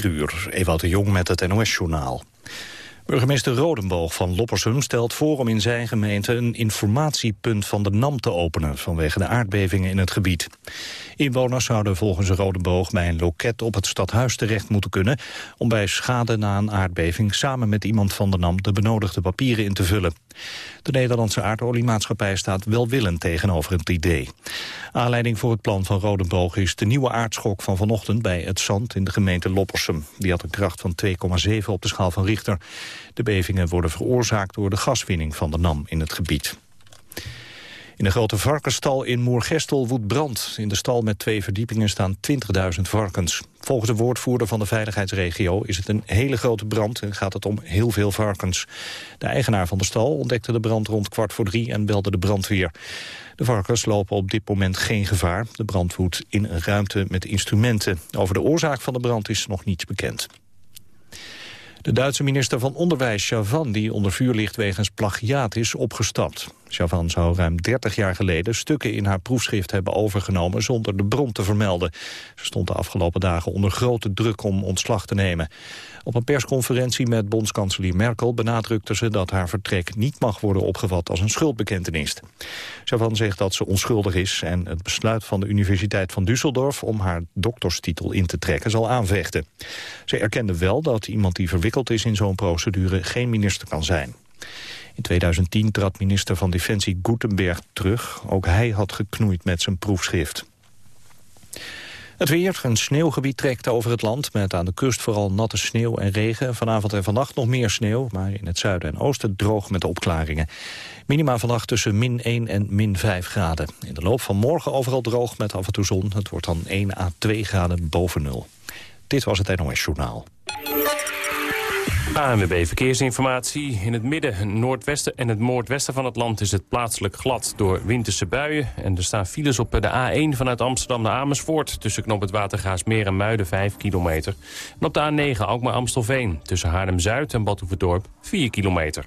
4 uur, Ewout de Jong met het NOS-journaal. Burgemeester Rodenboog van Loppersum stelt voor om in zijn gemeente een informatiepunt van de NAM te openen vanwege de aardbevingen in het gebied. Inwoners zouden volgens Rodenboog bij een loket op het stadhuis terecht moeten kunnen om bij schade na een aardbeving samen met iemand van de NAM de benodigde papieren in te vullen. De Nederlandse aardoliemaatschappij staat welwillend tegenover het idee. Aanleiding voor het plan van Rodenboog is de nieuwe aardschok van vanochtend bij het Zand in de gemeente Loppersum. Die had een kracht van 2,7 op de schaal van Richter. De bevingen worden veroorzaakt door de gaswinning van de NAM in het gebied. In de grote varkensstal in Moergestel woedt brand. In de stal met twee verdiepingen staan 20.000 varkens. Volgens de woordvoerder van de veiligheidsregio is het een hele grote brand en gaat het om heel veel varkens. De eigenaar van de stal ontdekte de brand rond kwart voor drie en belde de brandweer. De varkens lopen op dit moment geen gevaar. De brand woedt in een ruimte met instrumenten. Over de oorzaak van de brand is nog niets bekend. De Duitse minister van Onderwijs, Chavan, die onder vuur ligt wegens plagiaat, is opgestapt. Chavan zou ruim 30 jaar geleden stukken in haar proefschrift hebben overgenomen zonder de bron te vermelden. Ze stond de afgelopen dagen onder grote druk om ontslag te nemen. Op een persconferentie met bondskanselier Merkel benadrukte ze dat haar vertrek niet mag worden opgevat als een schuldbekentenis. Chavan zegt dat ze onschuldig is en het besluit van de Universiteit van Düsseldorf om haar dokterstitel in te trekken zal aanvechten. Ze erkende wel dat iemand die verwikkeld is in zo'n procedure geen minister kan zijn. In 2010 trad minister van Defensie Gutenberg terug. Ook hij had geknoeid met zijn proefschrift. Het weer, een sneeuwgebied trekt over het land... met aan de kust vooral natte sneeuw en regen. Vanavond en vannacht nog meer sneeuw, maar in het zuiden en oosten droog met opklaringen. Minima vannacht tussen min 1 en min 5 graden. In de loop van morgen overal droog met af en toe zon. Het wordt dan 1 à 2 graden boven nul. Dit was het NOS Journaal. ANWB Verkeersinformatie. In het midden, noordwesten en het noordwesten van het land is het plaatselijk glad door winterse buien. En er staan files op de A1 vanuit Amsterdam naar Amersfoort... tussen knop het Watergaasmeer en Muiden 5 kilometer. En op de A9 Alkmaar-Amstelveen tussen Haarlem-Zuid en Badhoevedorp 4 kilometer.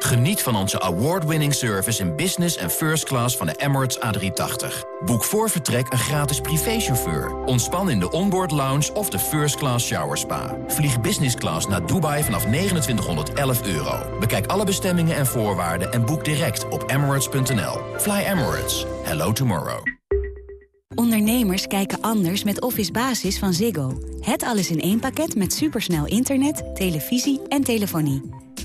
Geniet van onze award-winning service in business en first class van de Emirates A380. Boek voor vertrek een gratis privéchauffeur. Ontspan in de onboard lounge of de first class shower spa. Vlieg business class naar Dubai vanaf 2911 euro. Bekijk alle bestemmingen en voorwaarden en boek direct op emirates.nl. Fly Emirates. Hello tomorrow. Ondernemers kijken anders met Office Basis van Ziggo. Het alles in één pakket met supersnel internet, televisie en telefonie.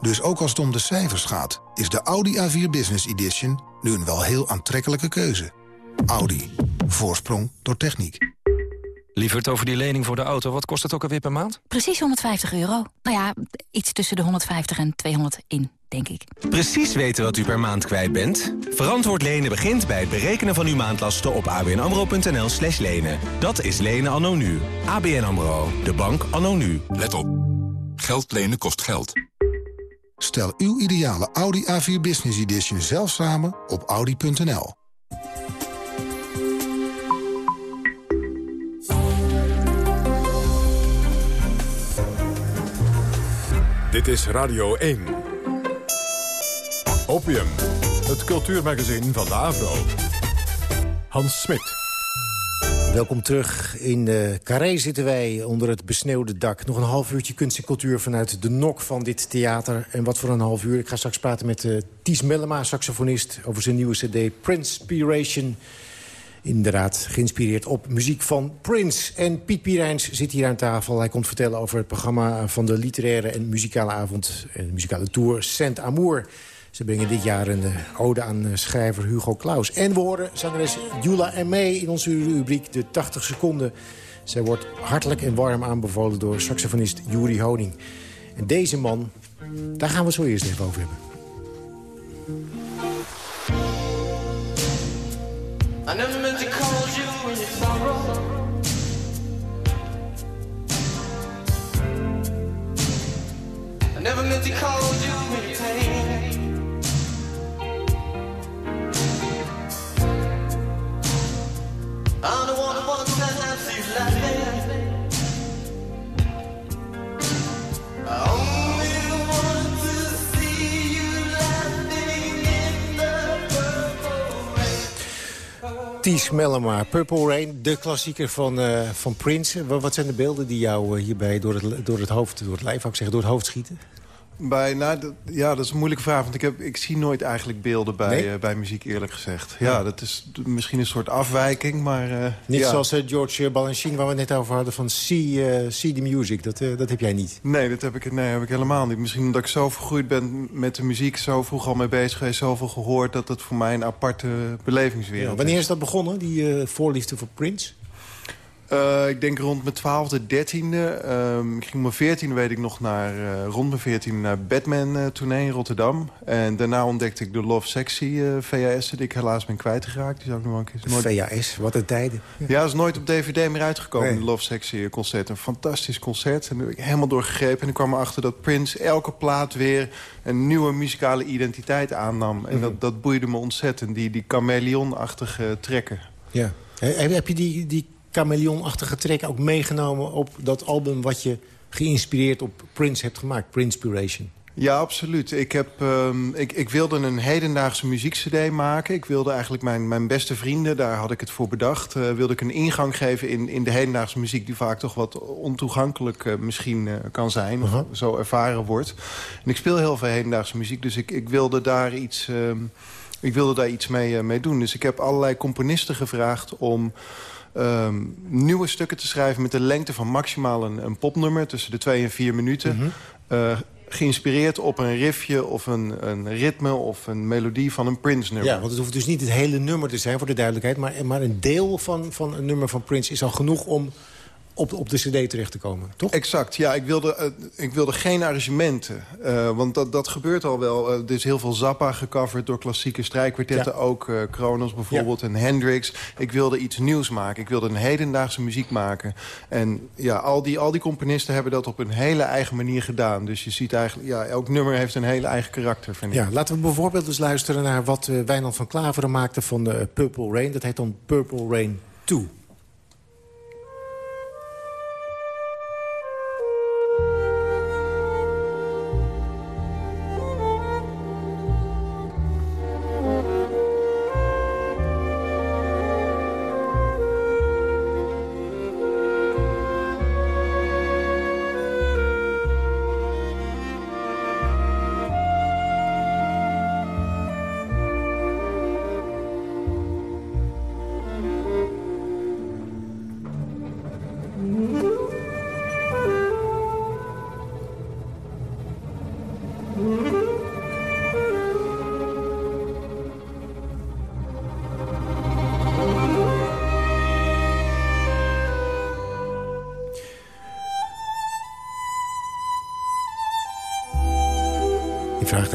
Dus ook als het om de cijfers gaat, is de Audi A4 Business Edition nu een wel heel aantrekkelijke keuze. Audi. Voorsprong door techniek. Lieverd, over die lening voor de auto, wat kost het ook alweer per maand? Precies 150 euro. Nou ja, iets tussen de 150 en 200 in, denk ik. Precies weten wat u per maand kwijt bent? Verantwoord lenen begint bij het berekenen van uw maandlasten op abnamro.nl slash lenen. Dat is lenen anno nu. ABN AMRO, de bank anno nu. Let op. Geld lenen kost geld. Stel uw ideale Audi A4 Business Edition zelf samen op audi.nl. Dit is Radio 1. Opium, het cultuurmagazin van de AVRO. Hans Smit. Welkom terug. In uh, Carré zitten wij onder het besneeuwde dak. Nog een half uurtje kunst en cultuur vanuit de nok van dit theater. En wat voor een half uur. Ik ga straks praten met uh, Ties Mellema, saxofonist... over zijn nieuwe cd Prinspiration. Inderdaad, geïnspireerd op muziek van Prince. En Piet Pirijns zit hier aan tafel. Hij komt vertellen over het programma van de literaire en muzikale avond... en de muzikale tour Saint Amour. Ze brengen dit jaar een uh, ode aan uh, schrijver Hugo Claus. En we horen zangeres Jula mee in onze rubriek De 80 Seconden. Zij wordt hartelijk en warm aanbevolen door saxofonist Juri Honing. En deze man, daar gaan we zo eerst even over hebben. I never meant to call you your sorrow. I never meant to call you Ties Mellema, Purple Rain, de klassieker van, uh, van Prince. Wat zijn de beelden die jou uh, hierbij door het, door het hoofd, door het lijf, zeggen, door het hoofd schieten? Bij, nou, dat, ja, dat is een moeilijke vraag. Want ik, heb, ik zie nooit eigenlijk beelden bij, nee? uh, bij muziek, eerlijk gezegd. Ja, ja, dat is misschien een soort afwijking, maar... Uh, niet ja. zoals uh, George Balanchine, waar we het net over hadden... van See, see the Music, dat, dat heb jij niet. Nee, dat heb ik, nee, heb ik helemaal niet. Misschien omdat ik zo vergroeid ben met de muziek... zo vroeg al mee bezig geweest, zoveel gehoord... dat het voor mij een aparte belevingswereld ja, Wanneer is dat begonnen, die voorliefde voor Prince? Uh, ik denk rond mijn twaalfde, dertiende. Uh, ik ging mijn veertiende, weet ik nog, naar, uh, rond mijn veertiende naar Batman-tournee in Rotterdam. En daarna ontdekte ik de Love Sexy VHS, die ik helaas ben kwijtgeraakt. Die zou ik nog wel een keer... Nooit... VHS, wat een tijden. Ja, ja is nooit op DVD meer uitgekomen, nee. de Love Sexy concert. Een fantastisch concert. En daar heb ik helemaal doorgegrepen. En ik kwam erachter dat Prince elke plaat weer een nieuwe muzikale identiteit aannam. En mm dat, dat boeide me ontzettend, die, die chameleon-achtige trekken. Ja. Heb je die... die chameleonachtige trek ook meegenomen op dat album... wat je geïnspireerd op Prince hebt gemaakt, Prinspiration? Ja, absoluut. Ik, heb, um, ik, ik wilde een hedendaagse muziekcd maken. Ik wilde eigenlijk mijn, mijn beste vrienden, daar had ik het voor bedacht... Uh, wilde ik een ingang geven in, in de hedendaagse muziek... die vaak toch wat ontoegankelijk uh, misschien uh, kan zijn, of zo ervaren wordt. En ik speel heel veel hedendaagse muziek, dus ik, ik wilde daar iets... Um, ik wilde daar iets mee, mee doen. Dus ik heb allerlei componisten gevraagd om... Um, nieuwe stukken te schrijven met de lengte van maximaal een, een popnummer... tussen de twee en vier minuten. Mm -hmm. uh, geïnspireerd op een riffje of een, een ritme of een melodie van een Prince-nummer. Ja, want het hoeft dus niet het hele nummer te zijn voor de duidelijkheid... maar, maar een deel van, van een nummer van Prince is al genoeg om op, op de cd terecht te komen, toch? Exact, ja. Ik wilde, uh, ik wilde geen arrangementen. Uh, want dat, dat gebeurt al wel. Uh, er is heel veel Zappa gecoverd door klassieke strijkkwartetten. Ja. Ook Kronos bijvoorbeeld ja. en Hendrix. Ik wilde iets nieuws maken. Ik wilde een hedendaagse muziek maken. En ja, al die, al die componisten hebben dat op een hele eigen manier gedaan. Dus je ziet eigenlijk, ja, elk nummer heeft een hele eigen karakter, vind ik. Ja, laten we bijvoorbeeld eens luisteren naar wat Wijnand van Klaveren maakte van Purple Rain. Dat heet dan Purple Rain 2.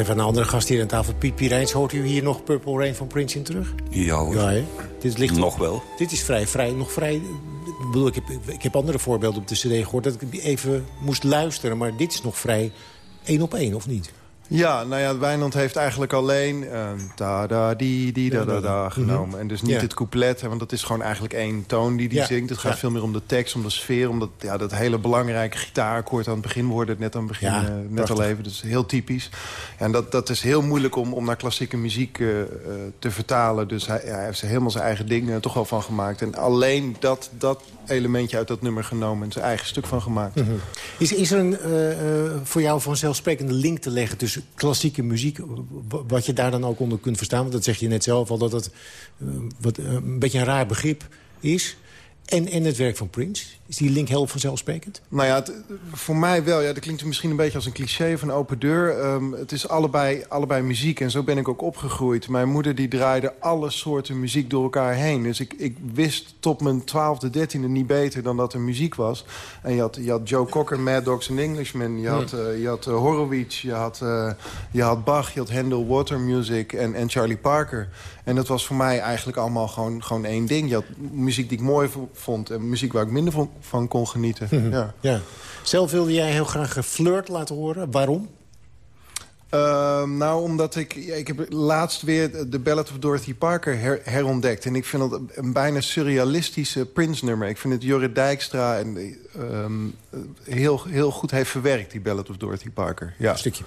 Even aan een andere gast hier aan tafel. Piet Pirijns, hoort u hier nog Purple Rain van Prince in terug? Ja hoor. Ja? Dit ligt nog wel. Dit is vrij, vrij, nog vrij... Ik, bedoel, ik, heb, ik heb andere voorbeelden op de cd gehoord... dat ik even moest luisteren, maar dit is nog vrij één op één, of niet? Ja, nou ja, Wijnand heeft eigenlijk alleen uh, da da di di da da da genomen. Mm -hmm. En dus niet ja. het couplet, want dat is gewoon eigenlijk één toon die hij ja. zingt. Het gaat ja. veel meer om de tekst, om de sfeer, om dat, ja, dat hele belangrijke gitaarakkoord aan het begin. We het net aan het begin, uh, net al even, dus heel typisch. En dat, dat is heel moeilijk om, om naar klassieke muziek uh, te vertalen. Dus hij, hij heeft er helemaal zijn eigen ding toch wel van gemaakt. En alleen dat, dat elementje uit dat nummer genomen en zijn eigen stuk van gemaakt. Mm -hmm. is, is er een voor jou vanzelfsprekende link te leggen tussen klassieke muziek, wat je daar dan ook onder kunt verstaan. Want dat zeg je net zelf al, dat het wat, een beetje een raar begrip is. En, en het werk van Prince? Is die link heel vanzelfsprekend? Nou ja, voor mij wel. Ja, dat klinkt misschien een beetje als een cliché van open deur. Ehm, het is allebei, allebei muziek en zo ben ik ook opgegroeid. Mijn moeder die draaide alle soorten muziek door elkaar heen. Dus ik, ik wist tot mijn twaalfde, dertiende niet beter dan dat er muziek was. En je had, je had Joe Cocker, Mad Dogs and Englishmen. Je had, uh, je had uh, Horowitz, je had, uh, je had Bach, je had Handel Water Music en, en Charlie Parker. En dat was voor mij eigenlijk allemaal gewoon, gewoon één ding. Je had muziek die ik mooi vond en muziek waar ik minder van, kon genieten. Mhm. ja. ja. Zelf wilde jij heel graag geflirt laten horen. Waarom? Uh, nou, omdat ik... Ik heb laatst weer de Ballad of Dorothy Parker her, herontdekt. En ik vind het een bijna surrealistische Prince-nummer. Ik vind het Jorrit Dijkstra en, um, heel, heel goed heeft verwerkt, die Ballad of Dorothy Parker. Ja. Een stukje.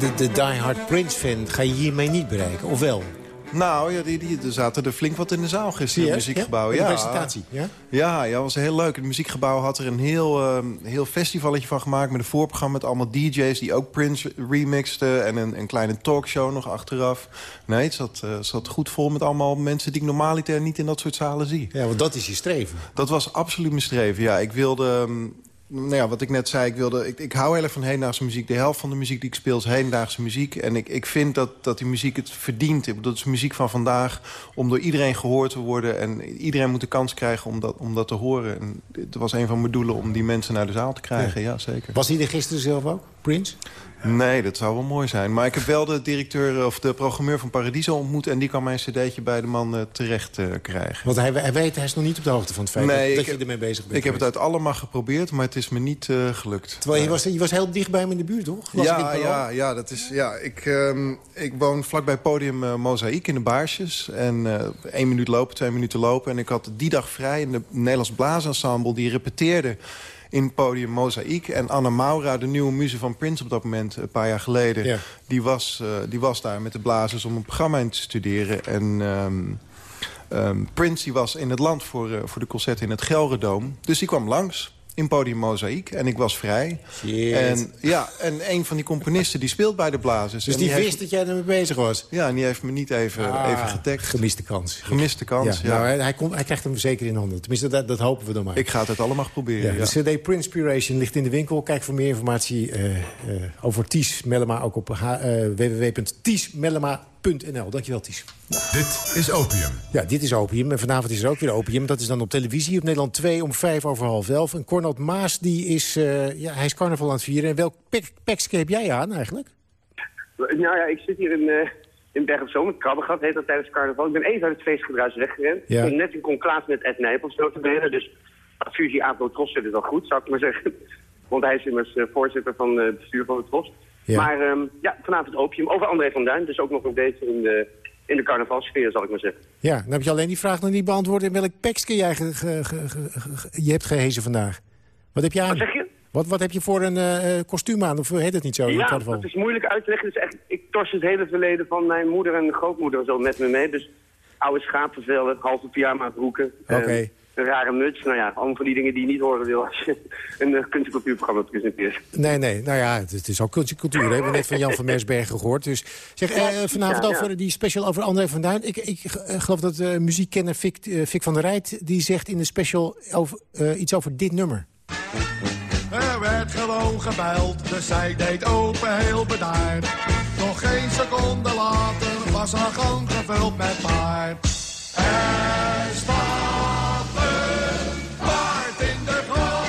De, de diehard Prince-fan ga je hiermee niet bereiken, of wel? Nou, ja, die, die, er zaten er flink wat in de zaal gisteren, in het muziekgebouw. Ja, presentatie, ja? Ja, ja, was heel leuk. Het muziekgebouw had er een heel, uh, heel festivalletje van gemaakt... met een voorprogramma met allemaal DJ's die ook Prince remixten... en een, een kleine talkshow nog achteraf. Nee, het zat, uh, zat goed vol met allemaal mensen... die ik normaliter niet in dat soort zalen zie. Ja, want dat is je streven. Dat was absoluut mijn streven, ja. Ik wilde... Um, nou ja, wat ik net zei, ik, wilde, ik, ik hou heel erg van hedendaagse muziek. De helft van de muziek die ik speel is hedendaagse muziek. En ik, ik vind dat, dat die muziek het verdient. Ik bedoel, dat is muziek van vandaag om door iedereen gehoord te worden. En iedereen moet de kans krijgen om dat, om dat te horen. En het was een van mijn doelen om die mensen naar de zaal te krijgen. Ja, ja zeker. Was hij er gisteren zelf ook, Prince? Nee, dat zou wel mooi zijn. Maar ik heb wel de directeur of de programmeur van Paradiso ontmoet... en die kan mijn cd'tje bij de man uh, terecht uh, krijgen. Want hij, hij, weet, hij is nog niet op de hoogte van het feit nee, dat, dat je ermee bezig bent. Ik heb het uit allemaal geprobeerd, maar het is me niet uh, gelukt. Terwijl je, was, je was heel dicht bij hem in de buurt, toch? Was ja, ja, ja, dat is, ja ik, um, ik woon vlakbij podium uh, Mozaïek in de Baarsjes. En één minuut lopen, twee minuten lopen. En ik had die dag vrij in de Nederlands Blaasensemble... die repeteerde in podium Mozaïek. En Anna Maura, de nieuwe muze van Prince op dat moment, een paar jaar geleden... Ja. Die, was, uh, die was daar met de blazers om een programma in te studeren. En um, um, Prince die was in het land voor, uh, voor de concerten in het Gelredoom. Dus die kwam langs in podium Mozaïek. En ik was vrij. Shit. En, ja, en een van die componisten die speelt bij de blazers. Dus en die, die wist heeft, dat jij ermee bezig was? Ja, en die heeft me niet even, ah, even getagd. Gemiste kans. Gemiste kans, ja. ja. Nou, hij, hij, komt, hij krijgt hem zeker in handen. Tenminste, dat, dat hopen we dan maar. Ik ga het allemaal proberen, ja, De cd Prinspiration ligt in de winkel. Kijk voor meer informatie uh, uh, over Ties Mellema ook op uh, www.tiesmellema.nl. Dankjewel, Ties. Dit is Opium. Ja, dit is Opium. En vanavond is er ook weer Opium. Dat is dan op televisie op Nederland 2 om vijf over half elf. En Cornald Maas, die is, uh, ja, hij is carnaval aan het vieren. En welk pekske heb jij aan eigenlijk? Nou ja, ik zit hier in, uh, in Berg op Zoom. Het krabbengat heet dat tijdens carnaval. Ik ben even uit het feestgedruis weggerend. Ja. Ik ben net in conclaas met Ed Nijpels notabene. Dus fusie Apo Tros zit het wel goed, zou ik maar zeggen. Want hij is immers uh, voorzitter van het bestuur van het Tros. Ja. Maar um, ja, vanavond Opium. Over André van Duin. Dus ook nog een beetje in de in de carnavalsfeer, zal ik maar zeggen. Ja, dan heb je alleen die vraag nog niet beantwoord... in welk pekske jij ge, ge, ge, je hebt gehezen vandaag. Wat heb je aan? Wat zeg je? Wat, wat heb je voor een uh, kostuum aan? Of heet het niet zo? Ja, dat is moeilijk uit te leggen. Dus echt, ik tors het hele verleden van mijn moeder en grootmoeder zo met me mee. Dus oude schapenvelden, halve pyjama broeken. Oké. Okay. Uh, een rare muts. Nou ja, allemaal van die dingen die je niet horen wil als je een uh, kunst- en cultuurprogramma presenteert. Nee, nee. Nou ja, het, het is ook kunst en cultuur. We hebben net van Jan van Mersbergen gehoord. Dus zeg, uh, vanavond ja, ja. over die special over André van Duin. Ik, ik geloof dat uh, muziekkenner Vic, Vic van der Rijt... die zegt in de special over, iets over dit nummer. Er werd gewoon gebeld, dus zij deed open heel bedaard. Nog geen seconde later was haar gang gevuld met paard. Er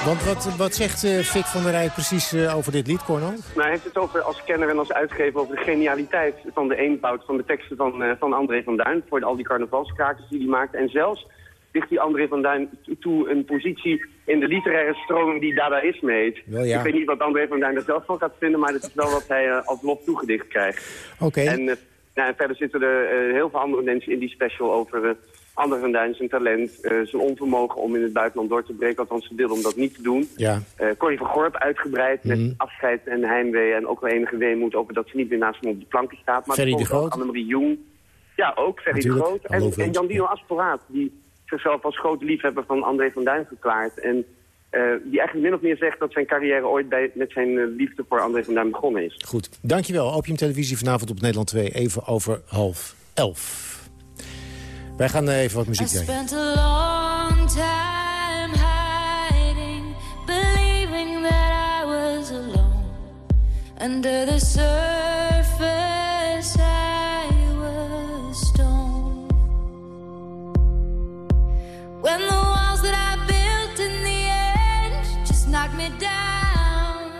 Want wat, wat zegt uh, Fik van der Rij precies uh, over dit lied, Cornel? Nou, hij heeft het over, als kenner en als uitgever over de genialiteit van de eenvoud van de teksten van, uh, van André van Duin. Voor al die carnavalskrakers die hij maakt. En zelfs ligt die André van Duin toe een positie in de literaire stroming die Dadaïsme heet. Wel, ja. Ik weet niet wat André van Duin er zelf van gaat vinden, maar dat is wel wat hij als lof toegedicht krijgt. Oké. En, nou, en verder zitten er heel veel andere mensen in die special over André van Duin zijn talent, uh, zijn onvermogen om in het buitenland door te breken. Althans, ze wilde om dat niet te doen. Ja. Uh, Corrie van Gorp uitgebreid met Mhm. afscheid en heimwee. En ook wel enige weemoed over dat ze niet meer naast hem op de planken staat. Maar Ferry de Groot. Annemarie Jong. Ja, ook Ferry de Groot. En, en Jan Dino Asporaat, die zichzelf als grote liefhebber van André van Duin verklaart. En eh, die eigenlijk min of meer zegt dat zijn carrière ooit bij, met zijn eh, liefde voor André van Duin begonnen is. Goed, dankjewel. Opium Televisie vanavond op Nederland 2, even over half elf. Wij gaan even wat muziek draaien. spent a long time hiding, believing that I was alone. Under the surface, I was stone. When the walls that I built in the end just knocked me down,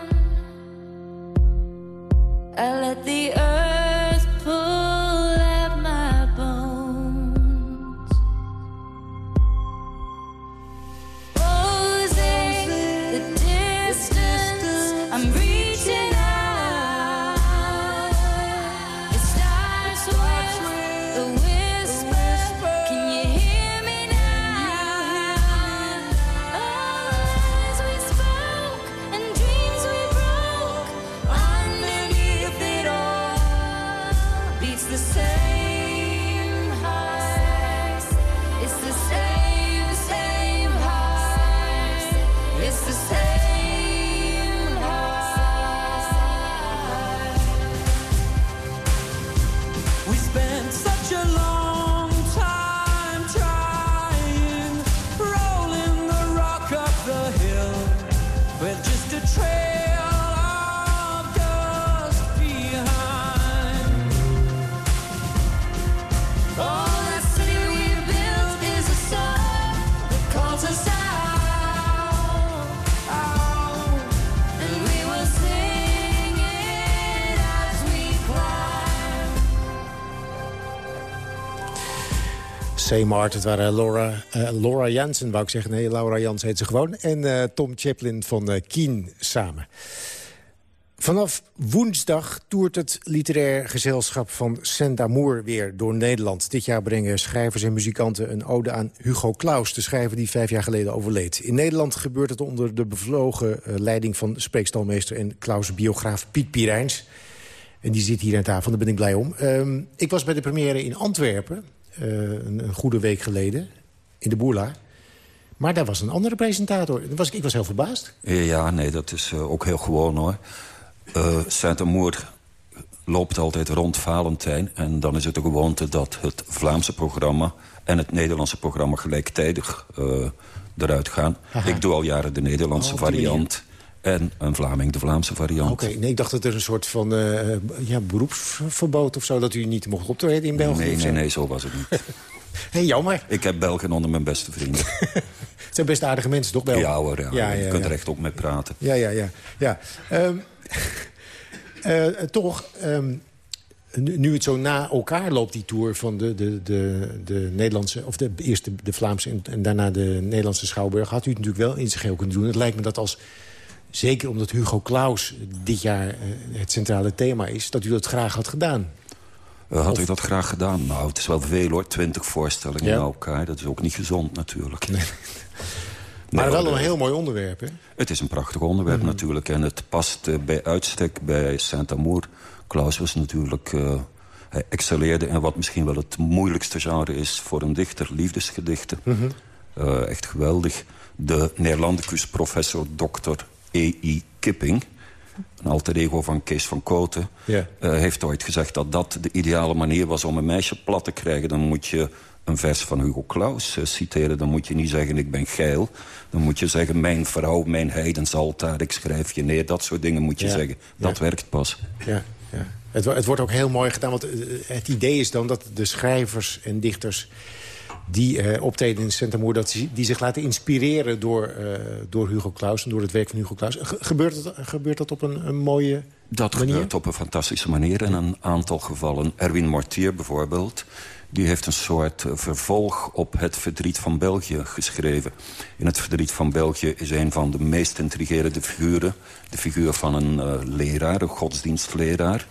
I let the earth Same Art, het waren Laura, eh, Laura Jansen, wou ik zeggen. Nee, Laura Jans heet ze gewoon. En eh, Tom Chaplin van eh, Keen samen. Vanaf woensdag toert het literair gezelschap van Saint-Amour weer door Nederland. Dit jaar brengen schrijvers en muzikanten een ode aan Hugo Claus... de schrijver die vijf jaar geleden overleed. In Nederland gebeurt het onder de bevlogen leiding van spreekstalmeester... en Claus-biograaf Piet Pirijns. En die zit hier aan tafel, daar ben ik blij om. Ehm, ik was bij de première in Antwerpen, een, een goede week geleden... in de Boerla. Maar daar was een andere presentator. Was, ik- ik was heel verbaasd. Ja, nee, dat is eh, ook heel gewoon hoor. Eh Saint-Amour loopt altijd rond Valentijn. En dan is het de gewoonte dat het Vlaamse programma... en het Nederlandse programma gelijktijdig eh, eruit gaan. Aha. Ik doe al jaren de Nederlandse Oh, variant... en een Vlaming de Vlaamse variant. Oké, nee, ik dacht dat er een soort van eh, ja, beroepsverbod of zo... dat u niet mocht optreden in België Nee, nee, zo. nee, zo was het niet. Hé, jammer. Ik heb Belgen onder mijn beste vrienden. Het zijn best aardige mensen, toch, België? Ja hoor, ja, Ja, je kunt er echt ook mee praten. Ja, ja, ja. ja. Ehm, eh, toch, ehm, nu, nu het zo na elkaar loopt, die tour van de, de, de, de Nederlandse... of de, eerst de, de Vlaamse en, en daarna de Nederlandse Schouwburg... had u het natuurlijk wel in zijn geheel kunnen doen. Het lijkt me dat als... Zeker omdat Hugo Claus dit jaar eh, het centrale thema is... dat u dat graag had gedaan. Eh, had ik dat graag gedaan? Nou, het is wel veel hoor, twintig voorstellingen Ja. na elkaar. Dat is ook niet gezond natuurlijk. Maar Nee, wel hoor, een heel mooi onderwerp, hè? Het is een prachtig onderwerp Mhm. natuurlijk. En het past eh, bij uitstek bij Saint-Amour. Klaus was natuurlijk... hij excelleerde in wat misschien wel het moeilijkste genre is... voor een dichter, liefdesgedichten. Mhm. Echt geweldig. De Neerlandicus professor Dr. E.I. Kipping... een alter ego van Kees van Koten... Eh, heeft ooit gezegd dat dat de ideale manier was om een meisje plat te krijgen. Dan moet je een vers van Hugo Claus eh, citeren. Dan moet je niet zeggen ik ben geil. Dan moet je zeggen mijn vrouw, mijn heidens altaar. Ik schrijf je neer. Dat soort dingen moet je Ja. zeggen. Dat Ja. werkt pas. Ja, ja. Het, het wordt ook heel mooi gedaan, want eh, het idee is dan dat de schrijvers en dichters... die eh, optreden in Sint-Amour... dat die, die zich laten inspireren door, eh, door Hugo Claus... en door het werk van Hugo Claus. Ge- gebeurt, dat, gebeurt dat op een, een mooie Dat manier? gebeurt op een fantastische manier in een aantal gevallen. Erwin Mortier bijvoorbeeld, die heeft een soort eh, vervolg op het verdriet van België geschreven. In het verdriet van België is een van de meest intrigerende figuren... de figuur van een leraar, een godsdienstleraar.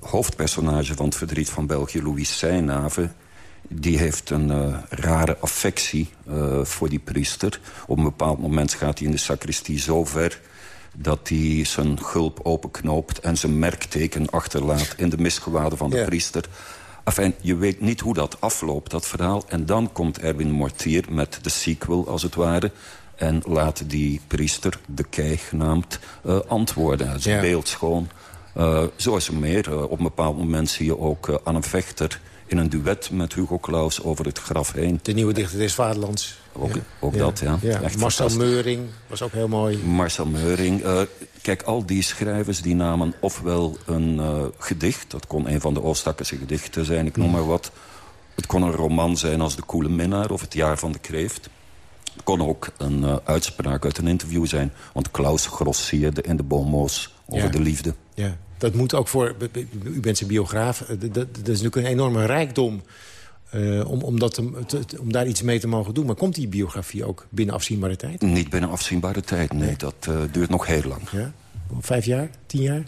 Hoofdpersonage van het verdriet van België, Louis Seynave... die heeft een eh, rare affectie eh, voor die priester. Op een bepaald moment gaat hij in de sacristie zo ver dat hij zijn gulp openknoopt en zijn merkteken achterlaat in de misgewaden van de Ja. priester. Enfin, je weet niet hoe dat afloopt, dat verhaal. En dan komt Erwin Mortier met de sequel, als het ware... en laat die priester, de kei genaamd, eh, antwoorden. Het is Ja. beeldschoon. Zo is er meer. Op een bepaald moment zie je ook Anne Vechter... in een duet met Hugo Claus over het graf heen. De nieuwe dichter des vaderlands. Ook, ook dat, ja. Echt Marcel. Meuring was ook heel mooi. Marcel Meuring. Eh, kijk, al die schrijvers die namen ofwel een eh, gedicht... dat kon een van de Oostakkerse gedichten zijn, ik noem maar wat. Het kon een roman zijn als De Koele Minnaar of Het Jaar van de Kreeft. Het kon ook een eh, uitspraak uit een interview zijn. Want Klaus grosseerde in de bonmots over de liefde. Ja, dat moet ook voor... U bent zijn biograaf. eh, Dat, dat, is natuurlijk een enorme rijkdom... eh, om, om, dat te- te- te- om daar iets mee te mogen doen. Maar komt die biografie ook binnen afzienbare tijd? Niet binnen afzienbare tijd, nee. Dat eh, duurt nog heel lang. Ja? Vijf jaar? Tien jaar?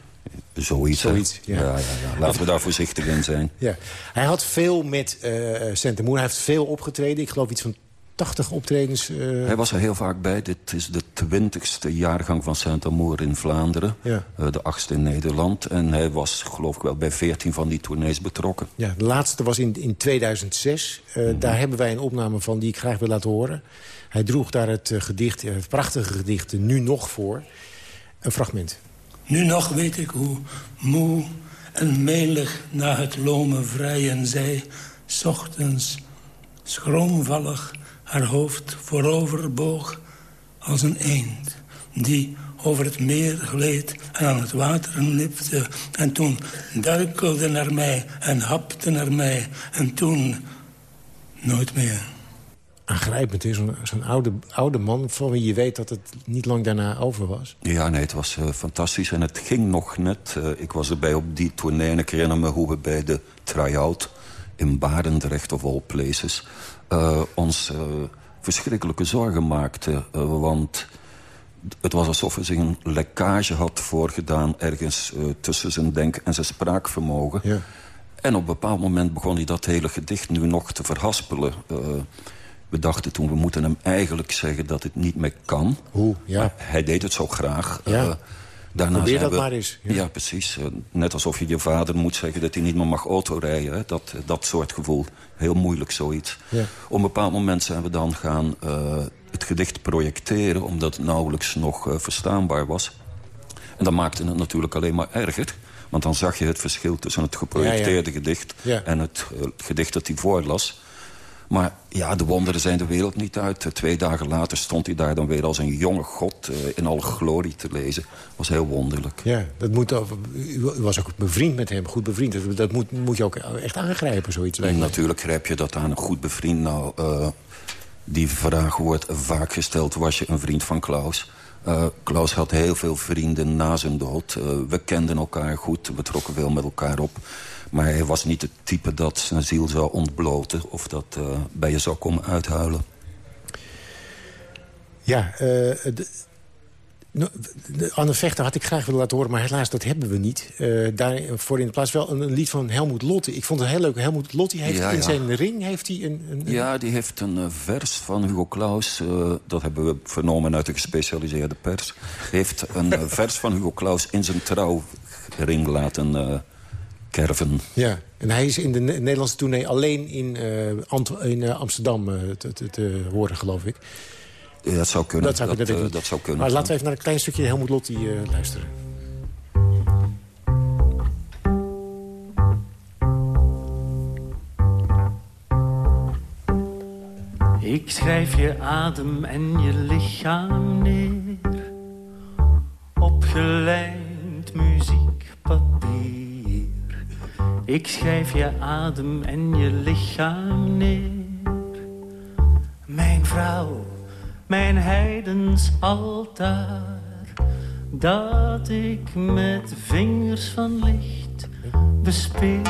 Zoiets? Zoiets, ja. ja. Ja, ja, Laten we daar voorzichtig in zijn. Ja. Hij had veel met eh Saint-Amour. Hij heeft veel opgetreden. Ik geloof iets van 80 optredens. eh, Hij was er heel vaak bij. Dit is de twintigste jaargang van Saint-Amour in Vlaanderen. Ja. Eh, de achtste in Nederland. En hij was, geloof ik wel, bij veertien van die tournees betrokken. Ja, de laatste was in, in 2006. Eh, Mhm. Daar hebben wij een opname van die ik graag wil laten horen. Hij droeg daar het gedicht, eh, het prachtige gedicht, Nu Nog voor. Een fragment. Nu nog weet ik hoe moe en melig na het lome vrijen zij... s ochtends schroomvallig haar hoofd voorover boog als een eend... die over het meer gleed en aan het water nipte... en toen duikelde naar mij en hapte naar mij... en toen nooit meer. Aangrijpend is zo'n zo'n oude, oude man van wie je weet dat het niet lang daarna over was. Ja, nee, het was eh, fantastisch. En het ging nog net. Eh, ik was erbij op die tournee en ik herinner me hoe we bij de try-out... in Barendrecht of all places... eh, ons eh, verschrikkelijke zorgen maakten. Eh, want het was alsof er zich een lekkage had voorgedaan... ergens tussen zijn denk- en zijn spraakvermogen. Ja. En op een bepaald moment begon hij dat hele gedicht nu nog te verhaspelen. We dachten toen, we moeten hem eigenlijk zeggen dat het niet meer kan. Hoe, ja. Maar hij deed het zo graag. Ja. Eh, daarna Probeer dat we- maar eens, ja. Ja, precies. Eh, net alsof je je vader moet zeggen dat hij niet meer mag autorijden. Hè? Dat, dat soort gevoel. Heel moeilijk zoiets. Ja. Op een bepaald moment zijn we dan gaan eh, het gedicht projecteren... omdat het nauwelijks nog eh, verstaanbaar was. En dat maakte het natuurlijk alleen maar erger. Want dan zag je het verschil tussen het geprojecteerde gedicht... En het, eh, het gedicht dat hij voorlas. Maar ja, de wonderen zijn de wereld niet uit. Twee dagen later stond hij daar dan weer als een jonge god... eh, in alle glorie te lezen. was heel wonderlijk. Ja, dat moet, u was ook bevriend met hem, goed bevriend. Dat, moet, moet je ook echt aangrijpen, zoiets. lijkt natuurlijk grijp je dat aan een goed bevriend. Nou, eh, die vraag wordt vaak gesteld, was je een vriend van Klaus? Eh, Klaus had heel veel vrienden na zijn dood. We kenden elkaar goed, we trokken veel met elkaar op. Maar hij was niet het type dat zijn ziel zou ontbloten... of dat eh, bij je zou komen uithuilen. Ja, eh, de, no- de Anne Vechter had ik graag willen laten horen, maar helaas dat hebben we niet. Eh daarvoor in de plaats wel een, een lied van Helmoet Lotti. Ik vond het heel leuk. Helmoet Lotti heeft Ja, in ja. zijn ring heeft hij een, een, Ja, die heeft een vers van Hugo Claus. dat hebben we vernomen uit de gespecialiseerde pers. Heeft een vers van Hugo Claus in zijn trouwring laten kerven. Ja, en hij is in de Ne- Nederlandse tournee alleen in, eh, Ant- in eh, Amsterdam eh, te, te, te horen, geloof ik. Ja, dat zou kunnen. Dat zou, dat, dat, ik- dat zou kunnen. Maar laten we even naar een klein stukje Helmoet Lotti eh, luisteren. Ik schrijf je adem en je lichaam neer op Ik schrijf je adem en je lichaam neer vrouw, mijn heidens altaar. Dat ik met vingers van licht bespeel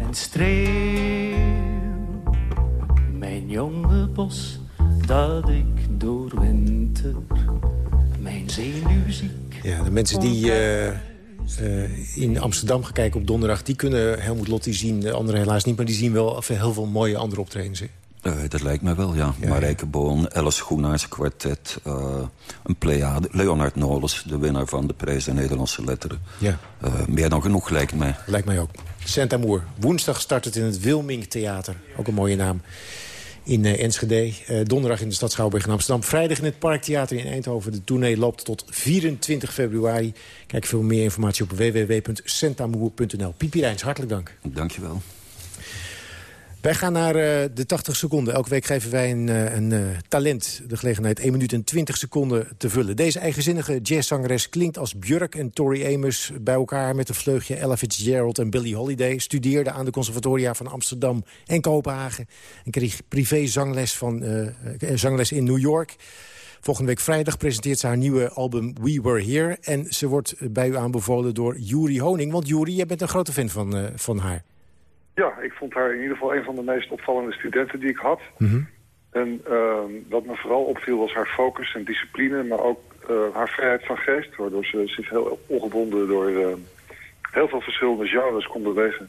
en streel. Mijn jonge bos dat ik doorwinter, mijn zenuwziek. Ja, de mensen die eh, in Amsterdam gaan kijken op donderdag... die kunnen Helmoet Lotti zien, de anderen helaas niet... maar die zien wel heel veel mooie andere optredens. hè? Eh, dat lijkt mij wel, ja. Marijke Boon, Alice Groenaars kwartet, eh, een Pleiade. Leonard Nolens, de winnaar van de prijs der Nederlandse letteren. Ja. Meer dan genoeg, lijkt mij. Lijkt mij ook. Saint Amour. Woensdag start het in het Wilming Theater. Ook een mooie naam. In eh, Enschede. Eh, donderdag in de stad Schouwburg in Amsterdam. Vrijdag in het Parktheater in Eindhoven. De tournee loopt tot 24 februari. Kijk veel meer informatie op www.centamour.nl. Pipi Rijns, hartelijk dank. Dankjewel. Wij gaan naar eh, de 80 seconden. Elke week geven wij een, eh, een eh, talent de gelegenheid 1 minuut en 20 seconden te vullen. Deze eigenzinnige jazzzangeres klinkt als Björk en Tori Amos bij elkaar... met een vleugje Ella Fitzgerald en Billie Holiday. Studeerde aan de conservatoria van Amsterdam en Kopenhagen. En kreeg privé zangles, van, zangles in New York. Volgende week vrijdag presenteert ze haar nieuwe album We Were Here. En ze wordt bij u aanbevolen door Juri Honing. Want Juri, jij bent een grote fan van, van haar. Ja, ik vond haar in ieder geval een van de meest opvallende studenten die ik had. En ehm, wat me vooral opviel was haar focus en discipline, maar ook eh, haar vrijheid van geest. Waardoor ze zich heel ongebonden door eh, heel veel verschillende genres kon bewegen.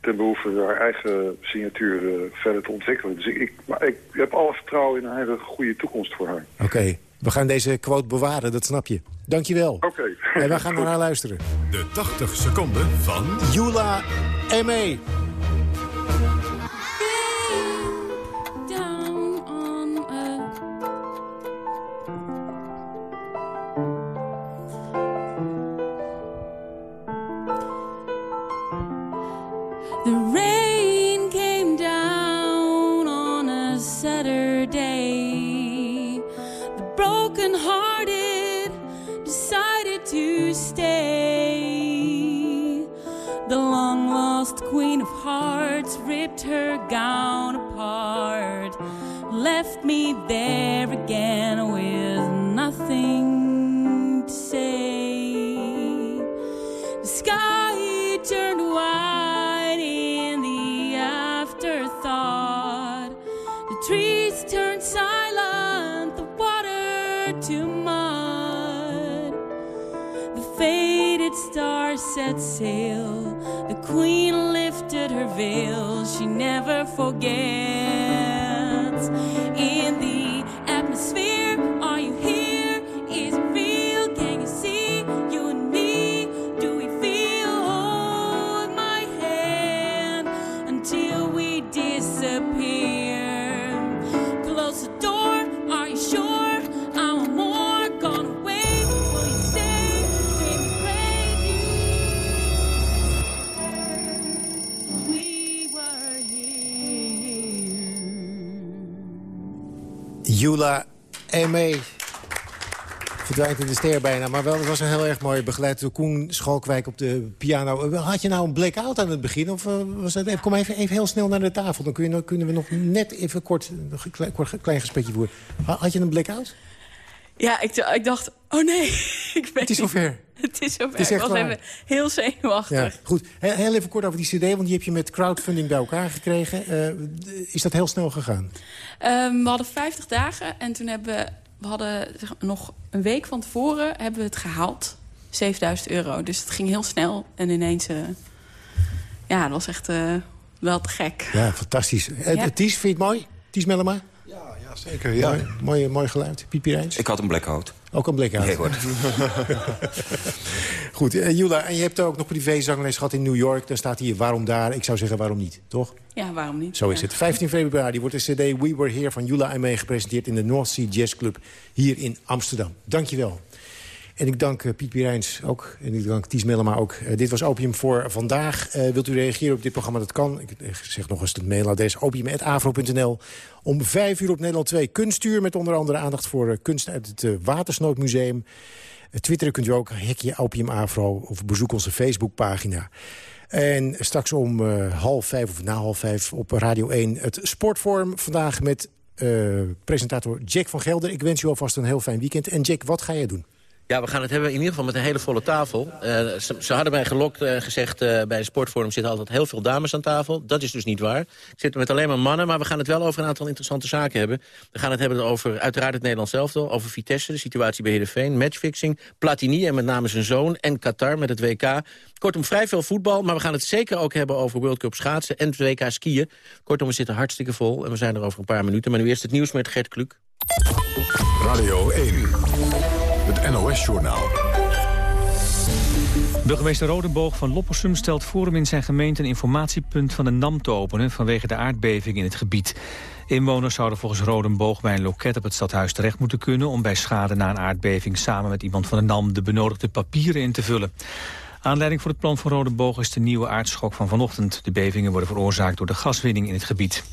Ten behoeve haar eigen signatuur eh, verder te ontwikkelen. Dus ik, ik, maar ik heb alle vertrouwen in een hele goede toekomst voor haar. Oké, we gaan deze quote bewaren, dat snap je. Dankjewel. Oké. En wij gaan naar haar luisteren. De 80 seconden van... Jula M.A. Jula M.A. Verdwijnt in de ster bijna, maar wel, het was een heel erg mooi begeleid door Koen Schalkwijk op de piano. Eh, Had je nou een blackout aan het begin? Of eh, was dat, even- kom even, even heel snel naar de tafel, dan kun je, kunnen we nog net even kort een klein, klein gesprekje voeren. Ha- Had je een blackout? Ja, ik, ik dacht, oh nee. ik Het is zover. Het is zover. Het is echt ik was waar. even heel zenuwachtig. Ja, goed. He- Heel even kort over die cd, want die heb je met crowdfunding bij elkaar gekregen. Eh, is dat heel snel gegaan? Ehm, we hadden 50 dagen en toen hebben we... We hadden nog een week van tevoren hebben we het gehaald. 7000 euro. Dus het ging heel snel. En ineens... eh, ja, dat was echt eh, wel te gek. Ja, fantastisch. Eh, Ja. Ties, vind je het mooi? Ties Mellema? Zeker. Ja. Mooi, mooi, mooi geluid. Pipi Rijns? Ik had een blackout. Ook een blackout. Nee hoor. Goed, eh, Jula, en je hebt ook nog privé zangles gehad in New York. Dan staat hier waarom daar. Ik zou zeggen waarom niet, toch? Ja, waarom niet? Zo is Ja. het. 15 februari wordt de cd We Were Here van Jula en mee gepresenteerd... in de North Sea Jazz Club hier in Amsterdam. Dank je wel. En ik dank uh, Piet Pirijns ook. En ik dank Ties Mellema ook. Eh, dit was Opium voor vandaag. Eh, wilt u reageren op dit programma? Dat kan. Ik eh, zeg nog eens het mailadres opium.afro.nl. Om vijf uur op Nederland 2 kunstuur... met onder andere aandacht voor eh, kunst uit het eh, Watersnoodmuseum. Eh, twitteren kunt u ook, hekje Opium Afro... of bezoek onze Facebookpagina. En straks om eh, half vijf of na half vijf op Radio 1 het Sportforum. Vandaag met eh, presentator Jack van Gelder. Ik wens u alvast een heel fijn weekend. En Jack, wat ga jij doen? Ja, we gaan het hebben in ieder geval met een hele volle tafel. Eh, ze, hadden mij gelokt en gezegd... eh, bij de sportforum zitten altijd heel veel dames aan tafel. Dat is dus niet waar. Ik zit met alleen maar mannen, maar we gaan het wel over een aantal interessante zaken hebben. We gaan het hebben over uiteraard het Nederlands elftal... over Vitesse, de situatie bij Heerenveen, matchfixing... Platini en met name zijn zoon en Qatar met het WK. Kortom, vrij veel voetbal, maar we gaan het zeker ook hebben... over World Cup schaatsen en het WK skiën. Kortom, we zitten hartstikke vol en we zijn er over een paar minuten. Maar nu eerst het nieuws met Gert Kluk. Radio 1, het NOS-journaal. Burgemeester Rodenboog van Loppersum stelt Forum in zijn gemeente... een informatiepunt van de NAM te openen vanwege de aardbeving in het gebied. Inwoners zouden volgens Rodenboog bij een loket op het stadhuis terecht moeten kunnen... om bij schade na een aardbeving samen met iemand van de NAM... de benodigde papieren in te vullen. Aanleiding voor het plan van Rodenboog is de nieuwe aardschok van vanochtend. De bevingen worden veroorzaakt door de gaswinning in het gebied.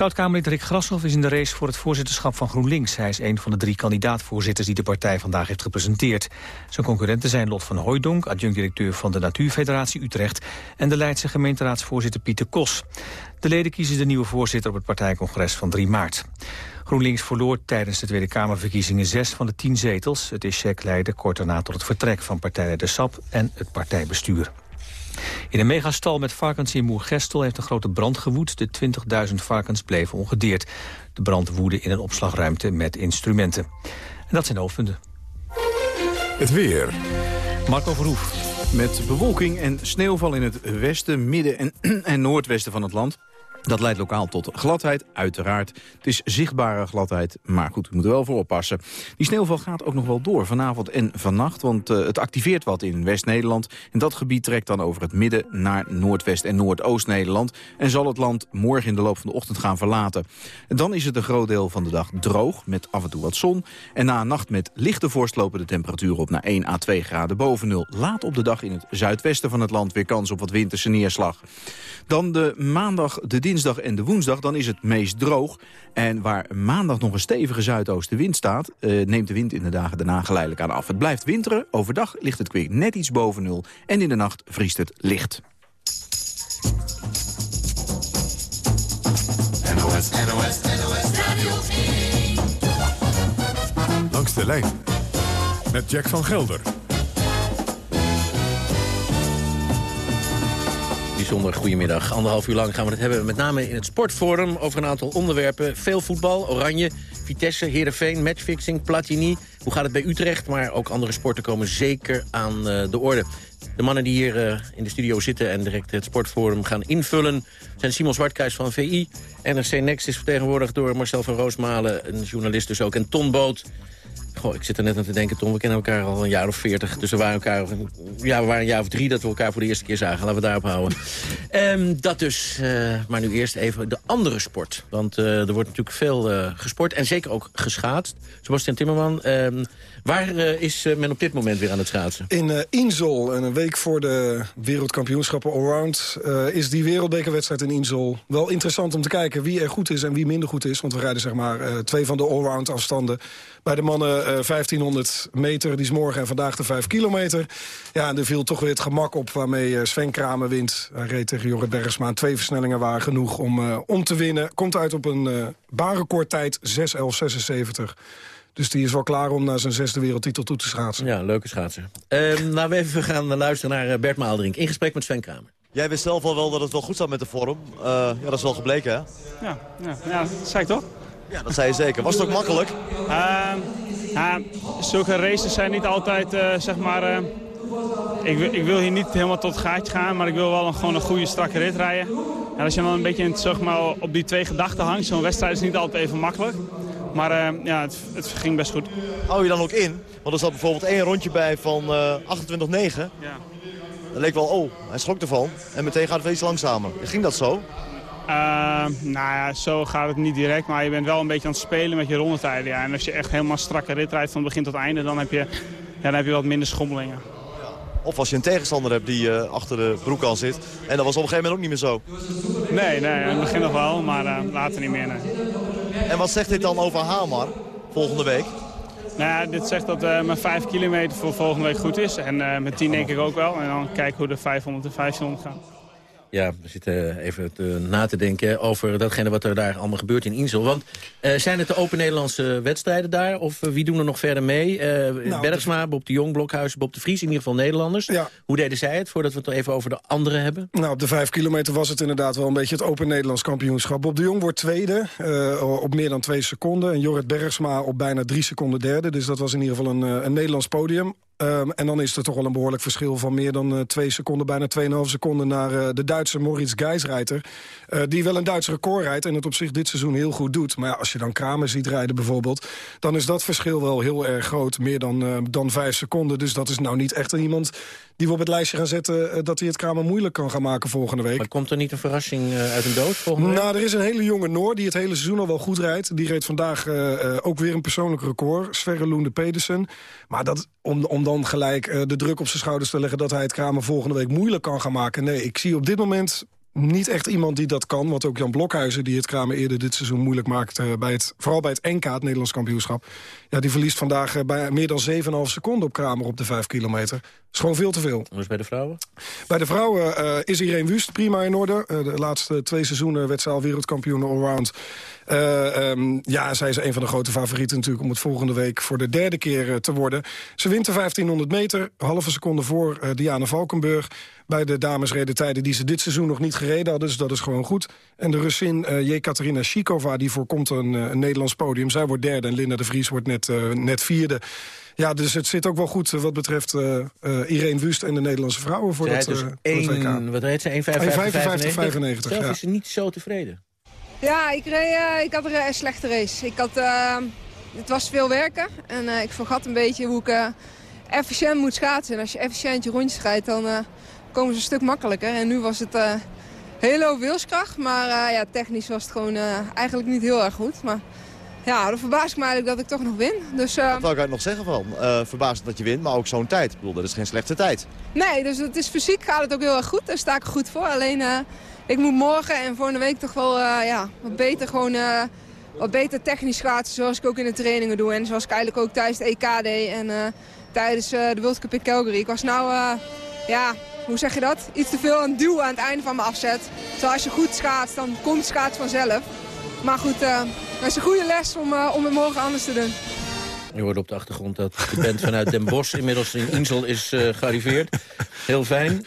Oud-Kamerlid Rick Grashoff is in de race voor het voorzitterschap van GroenLinks. Hij is een van de drie kandidaatvoorzitters die de partij vandaag heeft gepresenteerd. Zijn concurrenten zijn Lot van Hooijdonk, adjunct-directeur van de Natuurfederatie Utrecht... en de Leidse gemeenteraadsvoorzitter Pieter Kos. De leden kiezen de nieuwe voorzitter op het partijcongres van 3 maart. GroenLinks verloor tijdens de Tweede Kamerverkiezingen zes van de tien zetels. Het échec leidde kort daarna tot het vertrek van partijleider Sap en het partijbestuur. In een megastal met varkens in Moergestel heeft een grote brand gewoed. De 20.000 varkens bleven ongedeerd. De brand woedde in een opslagruimte met instrumenten. En dat zijn de hoofdpunten. Het weer. Marco Verhoef. Met bewolking en sneeuwval in het westen, midden en, en noordwesten van het land. Dat leidt lokaal tot gladheid, uiteraard. Het is zichtbare gladheid, maar goed, we moeten wel voor oppassen. Die sneeuwval gaat ook nog wel door vanavond en vannacht... want uh, het activeert wat in West-Nederland. En dat gebied trekt dan over het midden naar Noordwest- en Noordoost-Nederland... en zal het land morgen in de loop van de ochtend gaan verlaten. En dan is het een groot deel van de dag droog, met af en toe wat zon. En na een nacht met lichte vorst lopen de temperaturen op naar 1 à 2 graden boven nul. Laat op de dag in het zuidwesten van het land weer kans op wat winterse neerslag. Dan de maandag, de dinsdag en de woensdag, dan is het meest droog. En waar maandag nog een stevige zuidoostenwind staat... Uh, neemt de wind in de dagen daarna geleidelijk aan af. Het blijft winteren, overdag ligt het kwik net iets boven nul... en in de nacht vriest het licht. NOS, NOS, NOS Radio 1. Langs de lijn met Jack van Gelder. Bijzonder goedemiddag. Anderhalf uur lang gaan we het hebben met name in het Sportforum... over een aantal onderwerpen. Veel voetbal, Oranje, Vitesse, Heerenveen, matchfixing, Platini. Hoe gaat het bij Utrecht? Maar ook andere sporten komen zeker aan uh, de orde. De mannen die hier uh, in de studio zitten en direct het Sportforum gaan invullen... zijn Simon Zwartkruis van VI. NRC Next is vertegenwoordigd door Marcel van Roosmalen, een journalist dus ook. En Ton Boot, Goh, ik zit er net aan te denken, Tom, we kennen elkaar al een jaar of veertig. Dus we waren, elkaar, ja, we waren een jaar of drie dat we elkaar voor de eerste keer zagen. Laten we daarop houden. um, dat dus. Uh, maar nu eerst even de andere sport. Want uh, er wordt natuurlijk veel uh, gesport en zeker ook geschaatst. Sebastian Timmerman, um, waar is men op dit moment weer aan het schaatsen? In Insel, en een week voor de wereldkampioenschappen allround... is die wereldbekerwedstrijd in Insel wel interessant om te kijken... wie er goed is en wie minder goed is. Want we rijden zeg maar twee van de allround afstanden... Bij de mannen uh, 1500 meter, die is morgen en vandaag de 5 kilometer. Ja, en er viel toch weer het gemak op waarmee Sven Kramer wint. Hij reed tegen Jorrit Bergsma. Twee versnellingen waren genoeg om, om te winnen. Komt uit op een baanrecordtijd 6.11.76. Dus die is wel klaar om naar zijn zesde wereldtitel toe te schaatsen. Ja, leuke schaatser. Uh, laten we even gaan luisteren naar Bert Maaldrink. In gesprek met Sven Kramer. Jij wist zelf al wel dat het wel goed zat met de vorm. ja, dat is wel gebleken, hè? Ja, ja, ja dat zei ik toch? Ja, dat zei je zeker. Was het ook makkelijk? Uh, ja, zulke races zijn niet altijd, uh, zeg maar... Uh, ik, ik, wil hier niet helemaal tot het gaatje gaan, maar ik wil wel een, gewoon een goede strakke rit rijden. En als je dan een beetje in, zeg maar, op die twee gedachten hangt, zo'n wedstrijd is niet altijd even makkelijk. Maar uh, ja, het, het, ging best goed. Hou je dan ook in? Want er zat bijvoorbeeld één rondje bij van 28-9. Ja. Dat leek wel, oh, hij schrok ervan. En meteen gaat het wel iets langzamer. Ging dat zo? Uh, nou ja, zo gaat het niet direct, maar je bent wel een beetje aan het spelen met je rondetijden. Ja. En als je echt helemaal strakke rit rijdt van begin tot einde, dan heb je, ja, dan heb je wat minder schommelingen. Of als je een tegenstander hebt die uh, achter de broek al zit. En dat was op een gegeven moment ook niet meer zo. Nee, nee in het begin nog wel, maar uh, later niet meer. Nee. En wat zegt dit dan over Hamar volgende week? Nou ja, dit zegt dat uh, mijn 5 kilometer voor volgende week goed is. En uh, met 10 denk ik ook wel. En dan kijken hoe de 500 en 1500 gaan. Ja, we zitten even te, na te denken over datgene wat er daar allemaal gebeurt in Insel. Want eh, zijn het de Open Nederlandse wedstrijden daar? Of eh, wie doen er nog verder mee? Eh, Bergsma, Bob de Jong, Blokhuizen, Bob de Vries, in ieder geval Nederlanders. Hoe deden zij het, voordat we het even over de anderen hebben? Nou, op de vijf kilometer was het inderdaad wel een beetje het Open Nederlands kampioenschap. Bob de Jong wordt tweede op meer dan twee seconden. En Jorrit Bergsma op bijna drie seconden derde. Dus dat was in ieder geval een, een Nederlands podium. Ehm, en dan is er toch wel een behoorlijk verschil van meer dan eh, twee seconden... bijna 2,5 seconden naar eh, de Duitse Moritz Geisreiter. eh, die wel een Duits record rijdt en het op zich dit seizoen heel goed doet. Maar ja, als je dan Kramer ziet rijden bijvoorbeeld... dan is dat verschil wel heel erg groot. Meer dan, dan vijf seconden. Dus dat is nou niet echt iemand die we op het lijstje gaan zetten... dat hij het Kramer moeilijk kan gaan maken volgende week. Maar komt er niet een verrassing uit een dood volgende week? Nou, er is een hele jonge Noor die het hele seizoen al wel goed rijdt. Die reed vandaag ook weer een persoonlijk record. Sverre Loende Pedersen. Maar dat, om, om dan gelijk eh, de druk op zijn schouders te leggen... dat hij het Kramer volgende week moeilijk kan gaan maken. Nee, ik zie op dit moment niet echt iemand die dat kan. Want ook Jan Blokhuizen, die het Kramer eerder dit seizoen moeilijk maakt... eh, bij het, vooral bij het NK, het Nederlands kampioenschap... Ja, die verliest vandaag eh, bij meer dan 7,5 seconden op Kramer op de 5 kilometer. Is gewoon veel te veel. Dus bij de vrouwen? Bij de vrouwen eh, is Irene Wust prima in orde. De laatste twee seizoenen werd ze al wereldkampioen allround. Eh, ehm, ja, zij is een van de grote favorieten natuurlijk... om het volgende week voor de derde keer te worden. Ze wint de 1500 meter, halve seconde voor Diana Valkenburg. Bij de dames reden tijden die ze dit seizoen nog niet gereden hadden. Dus dat is gewoon goed. En de Russin uh, Jekaterina Shikova, die voorkomt een, eh, een Nederlands podium. Zij wordt derde en Linda de Vries wordt net, eh, net vierde. Ja, dus het zit ook wel goed eh, wat betreft eh, eh, Irene Wust en de Nederlandse vrouwen voor dat, eh, dus voor het WK. één, wat reed ze? 1,55, 95. Zelf ja. is ze niet zo tevreden. Ja, ik, reed, eh, ik had er een slechte race. Ik had, eh, het was veel werken en eh, ik vergat een beetje hoe ik eh, efficiënt moet schaatsen. En als je efficiënt je rondjes rijdt, dan eh, komen ze een stuk makkelijker. En nu was het eh heel hoog wilskracht, maar eh, ja, technisch was het gewoon eh, eigenlijk niet heel erg goed. Maar ja, dan verbaas ik me eigenlijk dat ik toch nog win. Dus, eh, Dat wil ik nog zeggen van. eh verbaasd dat je wint, maar ook zo'n tijd. Ik bedoel, dat is geen slechte tijd. Nee, dus het is fysiek gaat het ook heel erg goed. Daar sta ik goed voor. Alleen ik moet morgen en volgende week toch wel ja, wat beter gewoon wat beter technisch schaatsen. Zoals ik ook in de trainingen doe. En zoals ik eigenlijk ook tijdens het EK deed. En tijdens de World Cup in Calgary. Ik was nou, ja, hoe zeg je dat? Iets te veel aan duwen aan het einde van mijn afzet. Terwijl als je goed schaatst, dan komt schaats vanzelf. Maar goed, eh, dat is een goede les om, eh, om het morgen anders te doen. Je hoort op de achtergrond dat de band vanuit Den Bosch inmiddels in Insel is eh, gearriveerd. Heel fijn.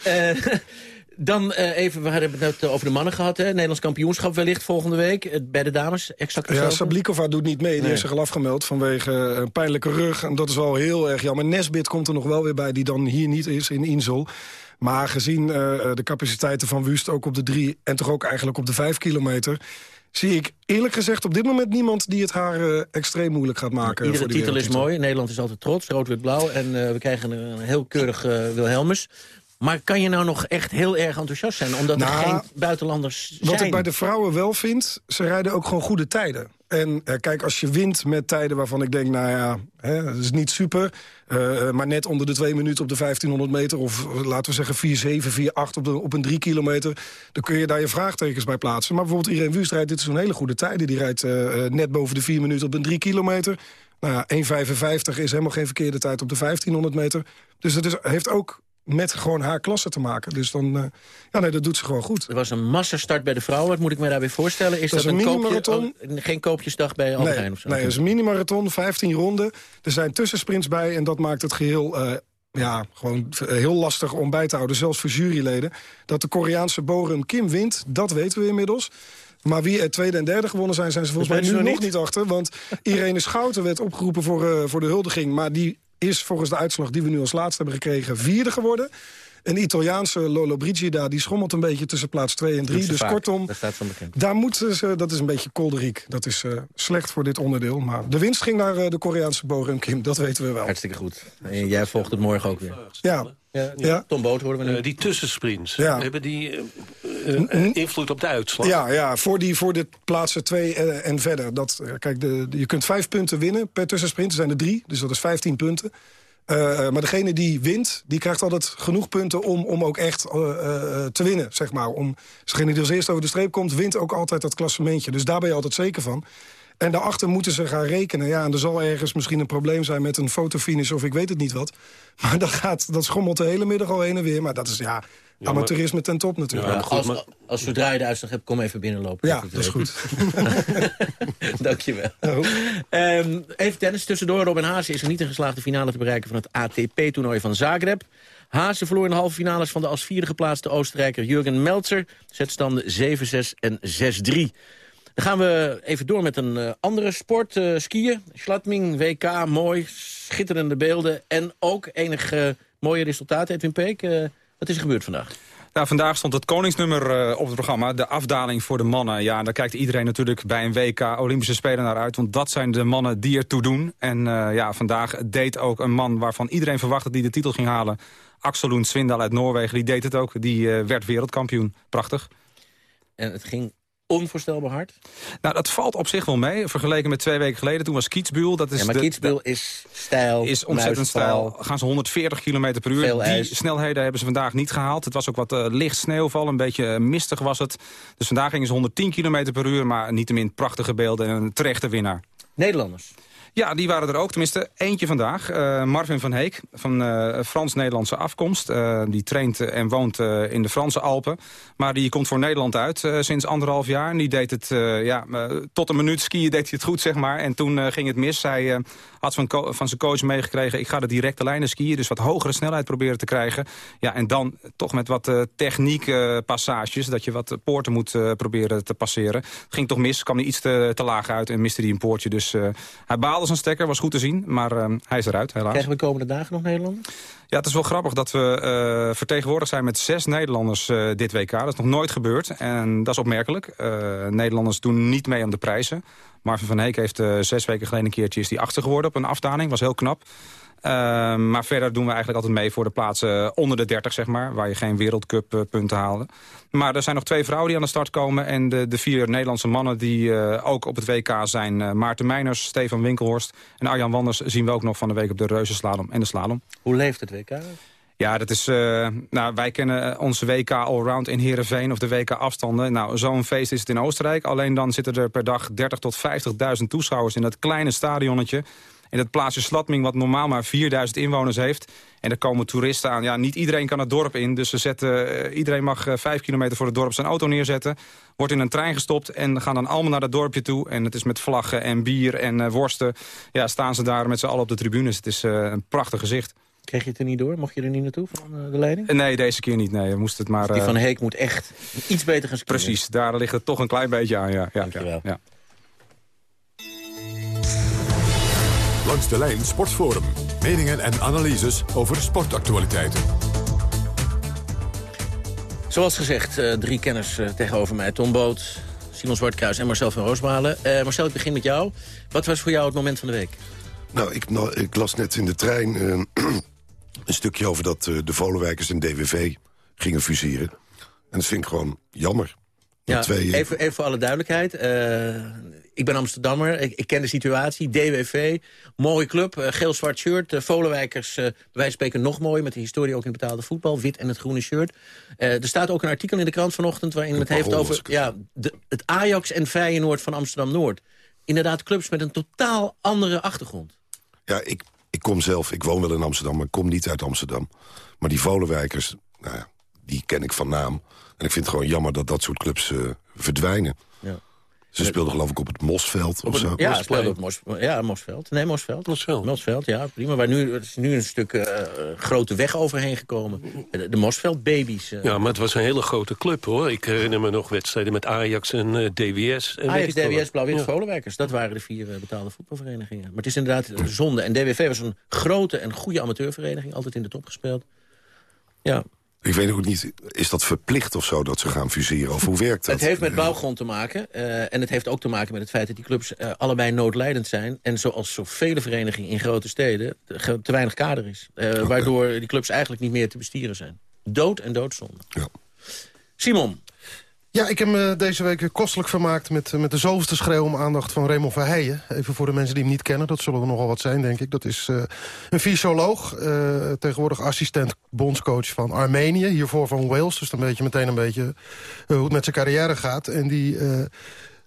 Eh, dan eh, even, we hebben het net over de mannen gehad. Hè? Nederlands kampioenschap wellicht volgende week. Eh, bij de dames, exact Ja. Sablikova doet niet mee. Die Nee. heeft zich al afgemeld vanwege eh, een pijnlijke rug. En dat is wel heel erg jammer. Nesbit komt er nog wel weer bij, die dan hier niet is in Insel. Maar gezien eh, de capaciteiten van Wust, ook op de drie... en toch ook eigenlijk op de vijf kilometer... zie ik eerlijk gezegd op dit moment niemand die het haar eh, extreem moeilijk gaat maken. Iedere voor titel is mooi. Nederland is altijd trots. Rood, wit, blauw. En eh, we krijgen een, een heel keurig eh, Wilhelmus. Maar kan je nou nog echt heel erg enthousiast zijn? Omdat er Nou, geen buitenlanders zijn. Wat ik bij de vrouwen wel vind, ze rijden ook gewoon goede tijden. En eh, kijk, als je wint met tijden waarvan ik denk, nou ja, hè, dat is niet super. eh, maar net onder de twee minuten op de 1500 meter... of eh, laten we zeggen 4-7, 4-8 op, de, op een drie kilometer... dan kun je daar je vraagtekens bij plaatsen. Maar bijvoorbeeld Irene Wust rijdt dit zo'n hele goede tijden. Die rijdt eh, eh, net boven de 4 minuten op een drie kilometer. Nou ja, 1,55 is helemaal geen verkeerde tijd op de 1500 meter. Dus dat is, heeft ook met gewoon haar klasse te maken. Dus dan, eh, ja, nee, dat doet ze gewoon goed. Er was een massastart bij de vrouwen. Wat moet ik me daarbij voorstellen? Is Dat dat, een mini-marathon. oh, geen koopjesdag bij Albert nee, of zo? Nee, het is een mini-marathon, 15 ronden. Er zijn tussensprints bij en dat maakt het geheel... eh, ja, gewoon heel lastig om bij te houden, zelfs voor juryleden. Dat de Koreaanse Borum Kim wint, dat weten we inmiddels. Maar wie er tweede en derde gewonnen zijn, zijn ze volgens Dat mij nu nog niet. achter. Want Irene Schouten werd opgeroepen voor, eh, voor de huldiging. Maar die is volgens de uitslag die we nu als laatste hebben gekregen... vierde geworden. Een Italiaanse Lolo Brigida, die schommelt een beetje tussen plaats 2 en 3. Doet ze Dus vaak. kortom, Daar staat van bekend. daar moeten ze, dat is een beetje kolderiek. Dat is eh, slecht voor dit onderdeel. Maar de winst ging naar eh, de Koreaanse Borum Kim, dat weten we wel. Hartstikke goed. En jij volgt het morgen ook weer. Ja. Ja, Ja. Tom Boot horen we nu. Eh, die tussensprints, Ja. hebben die eh, invloed op de uitslag? Ja, ja voor, die, voor de plaatsen 2 eh, en verder. Dat, kijk, de, je kunt vijf punten winnen per tussensprint. Er zijn er drie, dus dat is 15 punten. Maar degene die wint, die krijgt altijd genoeg punten om, om ook echt te winnen, zeg maar. Om, degene die als eerste over de streep komt, wint ook altijd dat klassementje. Dus daar ben je altijd zeker van. En daarachter moeten ze gaan rekenen. Ja, en er zal ergens misschien een probleem zijn met een fotofinish of ik weet het niet wat. Maar dat, gaat, dat schommelt de hele middag al heen en weer. Maar dat is ja, maar- amateurisme ten top natuurlijk. Ja, als, als zodra je de uitslag hebt, kom even binnenlopen. Ja, dat is weet. Dankjewel. Ehm even tennis tussendoor. Robin Haase is er niet in geslaagd de finale te bereiken... van het ATP-toernooi van Zagreb. Haase verloor in de halve finales van de als vierde geplaatste Oostenrijker Jurgen Meltzer. Zetstanden 7-6 en 6-3. Dan gaan we even door met een eh, andere sport. eh, skiën, Schladming, WK, mooi, schitterende beelden... en ook enig eh, mooie resultaten. Edwin Peek, wat is er gebeurd vandaag? Nou, vandaag stond het koningsnummer op het programma. De afdaling voor de mannen. Ja, daar kijkt iedereen natuurlijk bij een WK Olympische Spelen naar uit. Want dat zijn de mannen die ertoe doen. En ja, vandaag deed ook een man waarvan iedereen verwachtte hij de titel ging halen. Axel Lund Svindal uit Noorwegen, die deed het ook. Die werd wereldkampioen. Prachtig. En het ging onvoorstelbaar hard? Nou, dat valt op zich wel mee. Vergeleken met twee weken geleden. Toen was Kietsbuul. Dat is Ja, maar de- Kitzbühel is stijl, is ontzettend stijl. Gaan ze 140 km per uur. Veel Die ijs. snelheden hebben ze vandaag niet gehaald. Het was ook wat eh, licht sneeuwval, een beetje eh, mistig was het. Dus vandaag gingen ze 110 km per uur, maar niettemin prachtige beelden en een terechte winnaar. Nederlanders? Ja, die waren er ook. Tenminste, eentje vandaag. Eh, Marvin van Heek, van eh, Frans-Nederlandse afkomst. Eh, die traint en woont in de Franse Alpen. Maar die komt voor Nederland uit sinds anderhalf jaar. En die deed het, ja, tot een minuut skiën deed hij het goed, zeg maar. En toen ging het mis. Hij had van, van zijn coach meegekregen... ik ga de directe lijnen skiën, dus wat hogere snelheid proberen te krijgen. Ja, en dan toch met wat techniek passages... dat je wat poorten moet proberen te passeren. Ging toch mis, kwam hij iets te, te laag uit en miste hij een poortje. Dus hij baalde zijn stekker, was goed te zien. Maar eh, hij is eruit, helaas. Krijgen we komende dagen nog Nederlanders? Ja, het is wel grappig dat we eh, vertegenwoordigd zijn met zes Nederlanders eh, dit WK. Dat is nog nooit gebeurd en dat is opmerkelijk. Eh, Nederlanders doen niet mee aan de prijzen. Marvin van Heek heeft zes weken geleden een keertje is die achter geworden op een afdaling. Was heel knap. Eh, maar verder doen we eigenlijk altijd mee voor de plaatsen onder de 30, zeg maar. Waar je geen wereldcup punten haalde. Maar er zijn nog twee vrouwen die aan de start komen. En de, de vier Nederlandse mannen die eh, ook op het WK zijn. eh, Maarten Meiners, Stefan Winkelhorst en Arjan Wanders... zien we ook nog van de week op de reuzenslalom en de slalom. Hoe leeft het WK? Ja, dat is, eh, nou, wij kennen onze WK Allround in Heerenveen of de WK afstanden. Nou, zo'n feest is het in Oostenrijk. Alleen dan zitten er per dag 30 tot 50.000 toeschouwers in dat kleine stadionnetje. In het plaatsje Slatming, wat normaal maar 4000 inwoners heeft. En er komen toeristen aan. Ja, niet iedereen kan het dorp in. Dus ze zetten, eh, iedereen mag eh, vijf kilometer voor het dorp zijn auto neerzetten. Wordt in een trein gestopt en gaan dan allemaal naar dat dorpje toe. En het is met vlaggen en bier en eh, worsten. Ja, staan ze daar met z'n allen op de tribunes. Het is een prachtig gezicht. Kreeg je het er niet door? Mocht je er niet naartoe van de leiding? Nee, deze keer niet. Nee, we moesten het maar... Die van Heek moet echt iets beter gaan skiën. Precies, daar ligt het toch een klein beetje aan, ja. ja, ja, ja. Langs de lijn Sportforum. Meningen en analyses over sportactualiteiten. Zoals gezegd, eh, drie kenners eh, tegenover mij. Tom Boot, Simon Zwartkruis en Marcel van Roosmalen. Eh, Marcel, ik begin met jou. Wat was voor jou het moment van de week? Nou, ik, nou, ik las net in de trein een stukje over dat eh, de Volenwijkers en DWV gingen fuseren. En dat vind ik gewoon jammer. Ja, twee, even, even voor alle duidelijkheid. Eh, ik ben Amsterdammer, ik, ik ken de situatie. DWV, mooie club, eh, geel-zwart shirt. Uh, Volenwijkers, eh, bij wijze van spreken nog mooier... met de historie ook in betaalde voetbal. Wit en het groene shirt. Eh, er staat ook een artikel in de krant vanochtend... waarin het heeft over ja, de, het Ajax en Feyenoord van Amsterdam-Noord. Inderdaad, clubs met een totaal andere achtergrond. Ja, ik, ik kom zelf, ik woon wel in Amsterdam, maar ik kom niet uit Amsterdam. Maar die Volenwijkers, nou ja, die ken ik van naam. En ik vind het gewoon jammer dat dat soort clubs eh, verdwijnen. Ja. Ze speelden geloof ik op het Mosveld of zo. Ja, speelde op Mos, ja, Mosveld. Nee, Mosveld. Mosveld. Mosveld, ja, prima. Waar nu, er is nu een stuk eh, grote weg overheen gekomen. De, de Mosveld-babies. eh. Ja, maar het was een hele grote club, hoor. Ik herinner me nog wedstrijden met Ajax en eh, DWS. En Ajax, DWS. Blauw-Wit, Ja. Volenwijkers. Dat waren de vier eh, betaalde voetbalverenigingen. Maar het is inderdaad een zonde. En DWV was een grote en goede amateurvereniging. Altijd in de top gespeeld. Ja, Ik weet ook niet, is dat verplicht of zo dat ze gaan fuseren? Of hoe werkt dat? Het heeft met bouwgrond te maken. eh, en het heeft ook te maken met het feit dat die clubs eh, allebei noodlijdend zijn. En zoals zoveel verenigingen in grote steden te, te weinig kader is. Eh, Waardoor die clubs eigenlijk niet meer te bestieren zijn. Dood en doodzonde. Simon. Ja, ik heb me deze week kostelijk vermaakt met, met de zoveelste schreeuw om aandacht van Raymond Verheijen. Even voor de mensen die hem niet kennen, dat zullen er nogal wat zijn, denk ik. Dat is eh, een fysioloog, eh, tegenwoordig assistent bondscoach van Armenië. Hiervoor van Wales, dus dan weet je meteen een beetje eh, hoe het met zijn carrière gaat. En die... eh,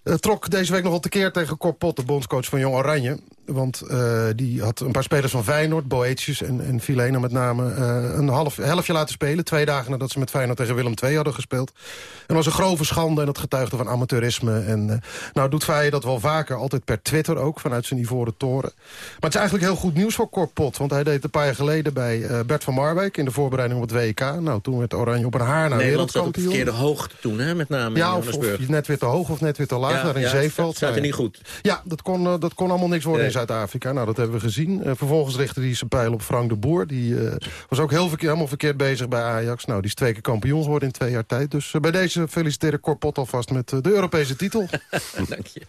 Eh, trok deze week nog wel tekeer tegen Cor Pot, de bondscoach van Jong Oranje. Want eh, die had een paar spelers van Feyenoord, Boetius en, en Filena met name... eh, een half, helftje laten spelen. Twee dagen nadat ze met Feyenoord tegen Willem II hadden gespeeld. En dat was een grove schande en dat getuigde van amateurisme. En, eh, nou doet Feyenoord dat wel vaker, altijd per Twitter ook... vanuit zijn ivoren toren. Maar het is eigenlijk heel goed nieuws voor Cor Pot. Want hij deed een paar jaar geleden bij Bert van Marwijk... in de voorbereiding op het WK. Nou, toen werd Oranje op een haar naar Nederland zat op de verkeerde hoogte toen, hè, met name Ja, of, net weer te hoog of net weer te laag. Ja, daar in ja, Zeeveld. staat er niet goed. Ja, dat kon, dat kon allemaal niks worden Nee. in Zuid-Afrika. Nou, dat hebben we gezien. Eh, vervolgens richtte hij zijn pijl op Frank de Boer. Die eh, was ook heel verkeer, helemaal verkeerd bezig bij Ajax. Nou, die is twee keer kampioen geworden in twee jaar tijd. Dus eh, bij deze feliciteren Cor Pot alvast met de Europese titel. Dank je.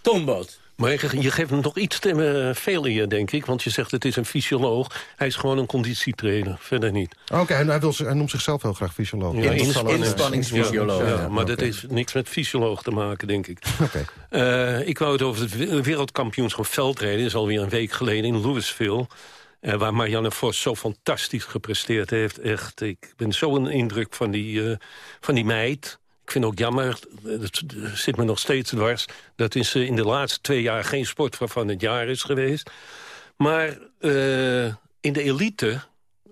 Tomboot. Maar je, je geeft hem nog iets te uh, veel in, denk ik. Want je zegt het is een fysioloog. Hij is gewoon een conditietrainer, verder niet. Oké, en hij, wil, zich- hij noemt zichzelf heel graag fysioloog. Ja, Dat zal ook- inspanningsfysioloog. Ja, Ja, maar dat heeft niks met fysioloog te maken, denk ik. Oké. Eh, ik wou het over het we- wereldkampioenschap veldrijden. Dat is alweer een week geleden in Louisville. Eh, waar Marianne Vos zo fantastisch gepresteerd heeft. Echt, ik ben zo een indruk van die, eh, van die meid. Ik vind ook jammer, het zit me nog steeds dwars... dat is eh, in de laatste twee jaar geen sportvrouw van het jaar is geweest. Maar eh, in de elite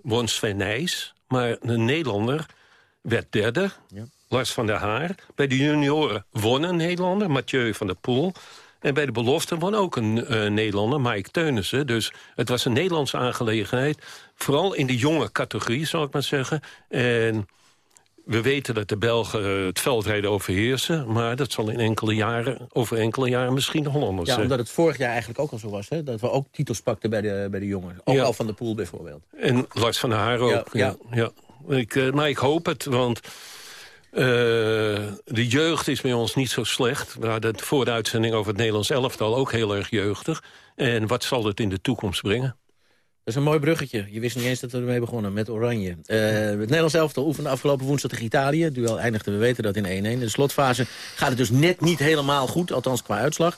won Sven Nijs, maar een Nederlander werd derde. Lars van der Haar. Bij de junioren won een Nederlander, Mathieu van der Poel. En bij de belofte won ook een eh, Nederlander, Mike Teunissen. Dus het was een Nederlandse aangelegenheid. Vooral in de jonge categorie, zal ik maar zeggen. En we weten dat de Belgen het veldrijden overheersen... maar dat zal in enkele jaren, over enkele jaren misschien de Hollanders Ja, omdat het vorig jaar eigenlijk ook al zo was. Hè? Dat we ook titels pakten bij de, bij de jongens. Ook Ja. al van de Poel bijvoorbeeld. En Lars van der Haar ook. Ja, Ja, ja. Ik, eh, maar ik hoop het, want eh, de jeugd is bij ons niet zo slecht. We hadden voor de uitzending over het Nederlands elftal ook heel erg jeugdig. En wat zal het in de toekomst brengen? Dat is een mooi bruggetje. Je wist niet eens dat we ermee begonnen, met Oranje. Eh, het Nederlands elftal oefende afgelopen woensdag tegen Italië. Het duel eindigde, we weten dat, in 1-1. In de slotfase gaat het dus net niet helemaal goed, althans qua uitslag.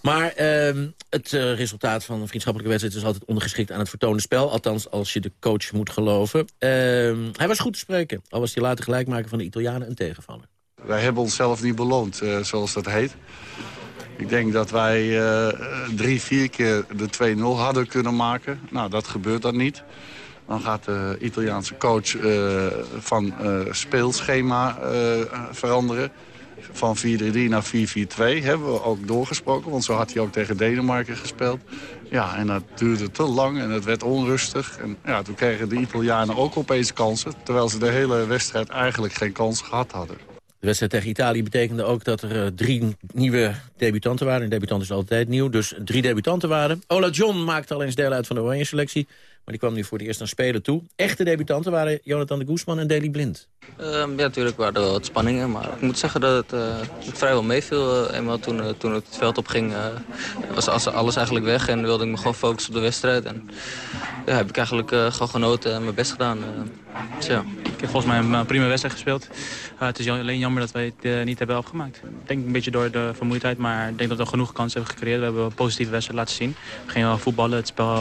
Maar ehm, het eh, resultaat van een vriendschappelijke wedstrijd... is altijd ondergeschikt aan het vertoonde spel. Althans, als je de coach moet geloven. Ehm, hij was goed te spreken. Al was hij later gelijkmaker van de Italianen een tegenvaller. Wij hebben onszelf niet beloond, eh, zoals dat heet. Ik denk dat wij eh, drie, vier keer de 2-0 hadden kunnen maken. Nou, dat gebeurt dan niet. Dan gaat de Italiaanse coach eh, van eh, speelschema veranderen. Van 4-3-3 naar 4-4-2 hebben we ook doorgesproken. Want zo had hij ook tegen Denemarken gespeeld. Ja, en dat duurde te lang en het werd onrustig. En ja, toen kregen de Italianen ook opeens kansen. Terwijl ze de hele wedstrijd eigenlijk geen kans gehad hadden. De wedstrijd tegen Italië betekende ook dat er eh, drie nieuwe debutanten waren. Een debutant is altijd nieuw, dus drie debutanten waren. Ola John maakte al eens deel uit van de Oranje selectie. Maar die kwam nu voor het eerst aan spelen toe. Echte debutanten waren Jonathan de Guzman en Daley Blind. Ehm, ja, natuurlijk waren er wat spanningen, maar ik moet zeggen dat het, eh, het vrijwel meeviel. eh, eenmaal toen, toen het veld opging, was alles- eigenlijk weg en wilde ik me gewoon focussen op de wedstrijd. En ja, heb ik eigenlijk gewoon genoten en mijn best gedaan. Eh. ja. Ik heb volgens mij een eh, prima wedstrijd gespeeld. Uh, het is alleen jammer dat wij het uh, niet hebben afgemaakt. Ik denk een beetje door de vermoeidheid, maar ik denk dat we genoeg kansen hebben gecreëerd. We hebben een positieve wedstrijd laten zien. We gingen wel voetballen, het spel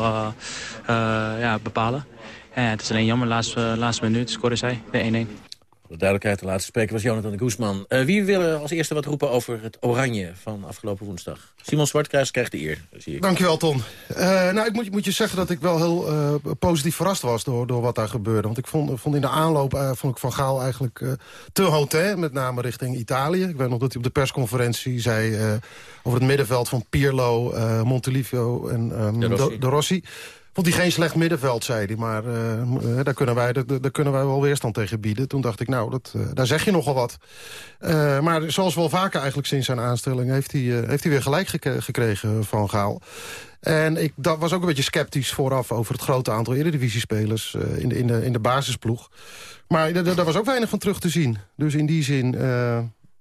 ja, bepalen. En het is alleen jammer, laatste, laatste minuut scoren zij de 1-1. Voor de duidelijkheid, de laatste spreker was Jonathan de Guzman. Uh, wie wil als eerste wat roepen over het oranje van afgelopen woensdag? Simon Zwartkruis krijgt de eer, zie ik. Dankjewel, Ton. Uh, nou, ik moet, moet, je zeggen dat ik wel heel uh, positief verrast was door, door wat daar gebeurde. Want ik vond, vond in de aanloop vond ik Van Gaal eigenlijk te hotel, met name richting Italië. Ik weet nog dat hij op de persconferentie zei over het middenveld van Pirlo, Montelivio en de Rossi. De Rossi. Vond hij geen slecht middenveld, zei hij. Maar uh, daar, kunnen wij, daar, kunnen wij wel weerstand tegen bieden. Toen dacht ik, nou, dat, uh, daar zeg je nogal wat. Maar zoals wel vaker eigenlijk sinds zijn aanstelling... heeft hij, heeft hij weer gelijk gek gekregen van Gaal. En ik dat was ook een beetje sceptisch vooraf... over het grote aantal eredivisiespelers in, de, in, de, in de basisploeg. Maar daar was ook weinig van terug te zien. Dus in die zin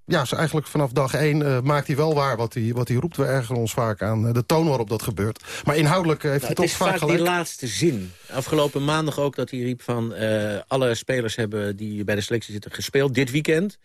ja, zo eigenlijk vanaf dag één uh, maakt hij wel waar wat hij, wat hij roept. We ergeren ons vaak aan uh, de toon waarop dat gebeurt. Maar inhoudelijk heeft nou, hij toch vaak gelijk. gelijk. die laatste zin. Afgelopen maandag ook dat hij riep van... Uh, alle spelers hebben die bij de selectie zitten gespeeld dit weekend.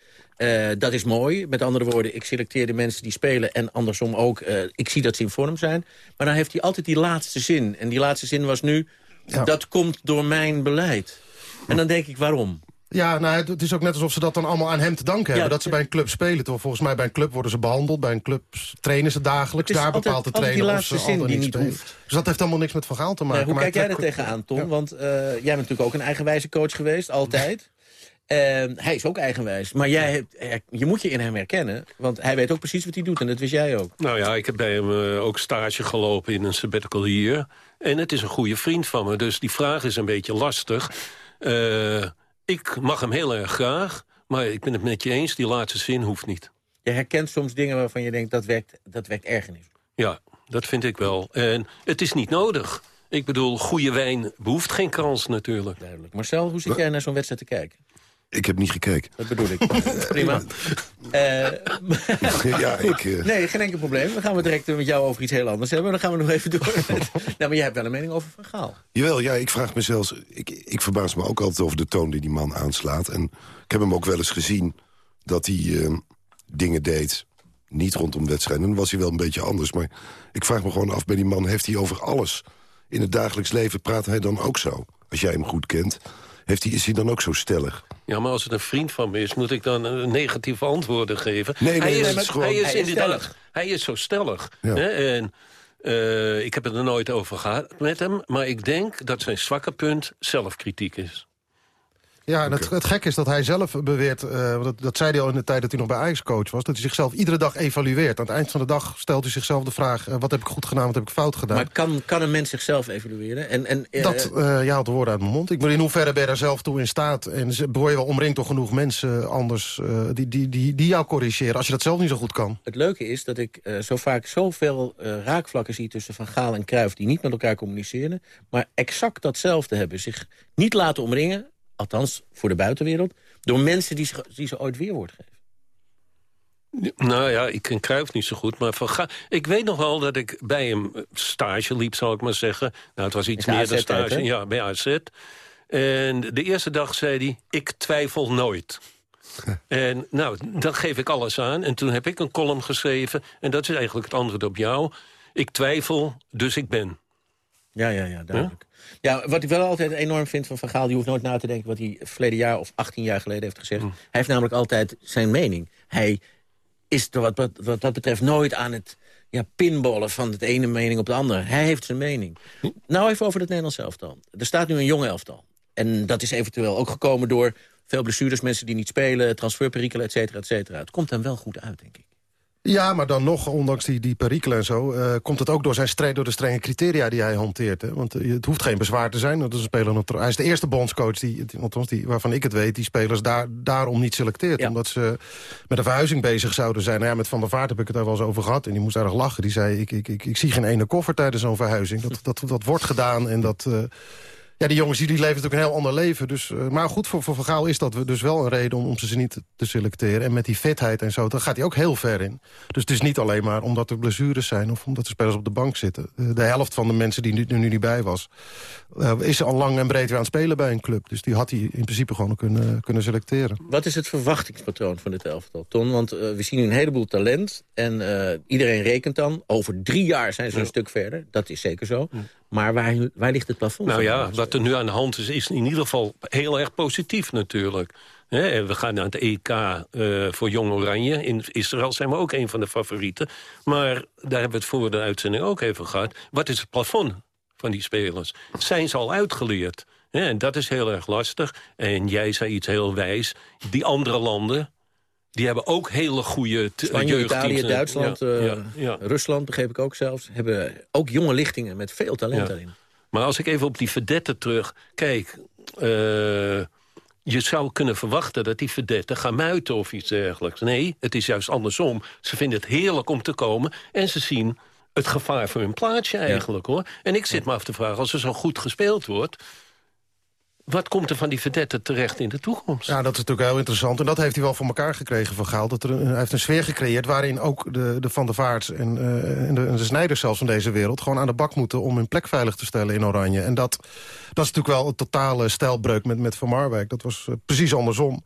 dat is mooi. Met andere woorden, ik selecteer de mensen die spelen... en andersom ook, ik zie dat ze in vorm zijn. Maar dan heeft hij altijd die laatste zin. En die laatste zin was nu... Ja. dat komt door mijn beleid. En dan denk ik, waarom? Ja, nou, het- het is ook net alsof ze dat dan allemaal aan hem te danken hebben. Dat ze bij een club spelen. Terwijl volgens mij bij een club worden ze behandeld. Bij een club trainen ze dagelijks. Daar altijd- bepaalt de trainer of ze al niet spelen. Dus dat heeft helemaal niks met Van Gaal te maken. Nee, hoe Maar kijk jij er tegenaan, Tom? Want eh, jij bent natuurlijk ook een eigenwijze coach geweest, altijd. En hij is ook eigenwijs. Maar jij hebt, er- je moet je in hem herkennen. Want hij weet ook precies wat hij doet. En dat wist jij ook. Nou ja, ik heb bij hem eh, ook stage gelopen in een sabbatical year. En het is een goede vriend van me. Dus die vraag is een beetje lastig. Eh, ik mag hem heel erg graag. Maar ik ben het met je eens, die laatste zin hoeft niet. Je herkent soms dingen waarvan je denkt, dat wekt, dat wekt ergernis. Ja, dat vind ik wel. En het is niet nodig. Ik bedoel, goede wijn behoeft geen krans natuurlijk. Duidelijk. Marcel, hoe zit jij naar zo'n wedstrijd te kijken? Ik heb niet gekeken. Dat bedoel ik. Prima. Eh, ja, ik... eh, Nee, geen enkel probleem. Dan gaan we direct met jou over iets heel anders hebben. Dan gaan we nog even door. Met... nou, maar jij hebt wel een mening over Van Gaal. Jawel, ja, ik vraag me zelfs... Ik, ik verbaas me ook altijd over de toon die die man aanslaat. En ik heb hem ook wel eens gezien dat hij eh, dingen deed... niet rondom wedstrijden. Dan was hij wel een beetje anders. Maar ik vraag me gewoon af bij die man... heeft hij over alles in het dagelijks leven... praat hij dan ook zo? Als jij hem goed kent, heeft hij, is hij dan ook zo stellig? Ja, maar als het een vriend van me is, moet ik dan eh, negatieve antwoorden geven? Nee, nee, hij, nee, is, gewoon- hij is Hij is inderdaad, stellig. hij is zo stellig. Ja. Hè? En eh, ik heb het er nooit over gehad met hem, maar ik denk dat zijn zwakke punt zelfkritiek is. Ja, en het, het gekke is dat hij zelf beweert... eh, want dat, dat zei hij al in de tijd dat hij nog bij Ajax coach was... dat hij zichzelf iedere dag evalueert. Aan het eind van de dag stelt hij zichzelf de vraag... eh, wat heb ik goed gedaan, wat heb ik fout gedaan? Maar kan, kan een mens zichzelf evalueren? En, en, eh, Dat, eh je haalt de woorden uit mijn mond. Ik bedoel, in hoeverre ben je daar zelf toe in staat? En word je wel omringd door genoeg mensen anders... eh, die, die, die, die jou corrigeren, als je dat zelf niet zo goed kan? Het leuke is dat ik eh, zo vaak zoveel eh, raakvlakken zie... tussen Van Gaal en Cruijff die niet met elkaar communiceren... maar exact datzelfde hebben. Zich niet laten omringen, althans voor de buitenwereld... door mensen die, zich- die ze ooit weerwoord geven. Nou ja, ik ken Cruijff niet zo goed, maar van Ga ik weet nog wel dat ik bij hem eh, stage liep, zal ik maar zeggen. Nou, het was iets meer dan stage, ja, bij AZ. En de eerste dag zei hij, ik twijfel nooit. en nou, dan geef ik alles aan. En toen heb ik een column geschreven, en dat is eigenlijk het antwoord op jou. Ik twijfel, dus ik ben. Ja, ja, ja, duidelijk. Ja, wat ik wel altijd enorm vind van Van Gaal... die hoeft nooit na te denken wat hij verleden jaar of 18 jaar geleden heeft gezegd. Hij heeft namelijk altijd zijn mening. Hij is er wat, wat, wat dat betreft nooit aan het ja, pinballen van het ene mening op de andere. Hij heeft zijn mening. Nou even over het Nederlands elftal. Er staat nu een jong elftal. En dat is eventueel ook gekomen door veel blessures... mensen die niet spelen, transferperikelen, et cetera, et cetera. Het komt hem wel goed uit, denk ik. Ja, maar dan nog, ondanks die, die perikelen en zo... eh, komt het ook door, zijn stre- door de strenge criteria die hij hanteert. Hè? Want eh, het hoeft geen bezwaar te zijn. Dat is een speler hij is de eerste bondscoach die, althans die, waarvan ik het weet... die spelers daar, daarom niet selecteert. Omdat ze met een verhuizing bezig zouden zijn. Nou ja, met Van der Vaart heb ik het daar wel eens over gehad. En die moest erg lachen. Die zei, ik, ik, ik, ik zie geen ene koffer tijdens zo'n verhuizing. Dat, dat, dat wordt gedaan en dat... eh, ja, die jongens die, die leven natuurlijk een heel ander leven. Dus, eh, maar goed, voor, voor Van Gaal is dat we dus wel een reden om, om ze niet te selecteren. En met die fitheid en zo, daar gaat hij ook heel ver in. Dus het is niet alleen maar omdat er blessures zijn... of omdat de spelers op de bank zitten. Eh, De helft van de mensen die nu, nu niet bij was... eh, is al lang en breed weer aan het spelen bij een club. Dus die had hij in principe gewoon kunnen, kunnen selecteren. Wat is het verwachtingspatroon van dit elftal, Ton? Want we zien nu een heleboel talent. En iedereen rekent dan, over drie jaar zijn ze een stuk verder. Dat is zeker zo. Maar waar, waar ligt het plafond? Nou ja, wat er nu aan de hand is, is in ieder geval heel erg positief natuurlijk. We gaan naar het EK eh, voor Jong Oranje. In Israël zijn we ook een van de favorieten. Maar daar hebben we het voor de uitzending ook even gehad. Wat is het plafond van die spelers? Zijn ze al uitgeleerd? En dat is heel erg lastig. En jij zei iets heel wijs. Die andere landen, die hebben ook hele goede Spanje. Italië, Duitsland, Ja, eh, ja, ja. Rusland, begreep ik ook zelfs... hebben ook jonge lichtingen met veel talent daarin. Maar als ik even op die verdetten terug... Kijk, eh, je zou kunnen verwachten dat die verdetten gaan muiten of iets dergelijks. Nee, het is juist andersom. Ze vinden het heerlijk om te komen en ze zien het gevaar voor hun plaatsje eigenlijk. hoor. En ik zit me af te vragen, als er zo goed gespeeld wordt... wat komt er van die verdetten terecht in de toekomst? Ja, dat is natuurlijk heel interessant. En dat heeft hij wel voor elkaar gekregen van Gaal. Dat er hij heeft een sfeer gecreëerd waarin ook de, de Van der Vaarts en, eh, en de Snijders zelfs van deze wereld... gewoon aan de bak moeten om hun plek veilig te stellen in Oranje. En dat Dat is natuurlijk wel een totale stijlbreuk met, met Van Marwijk. Dat was eh, precies andersom.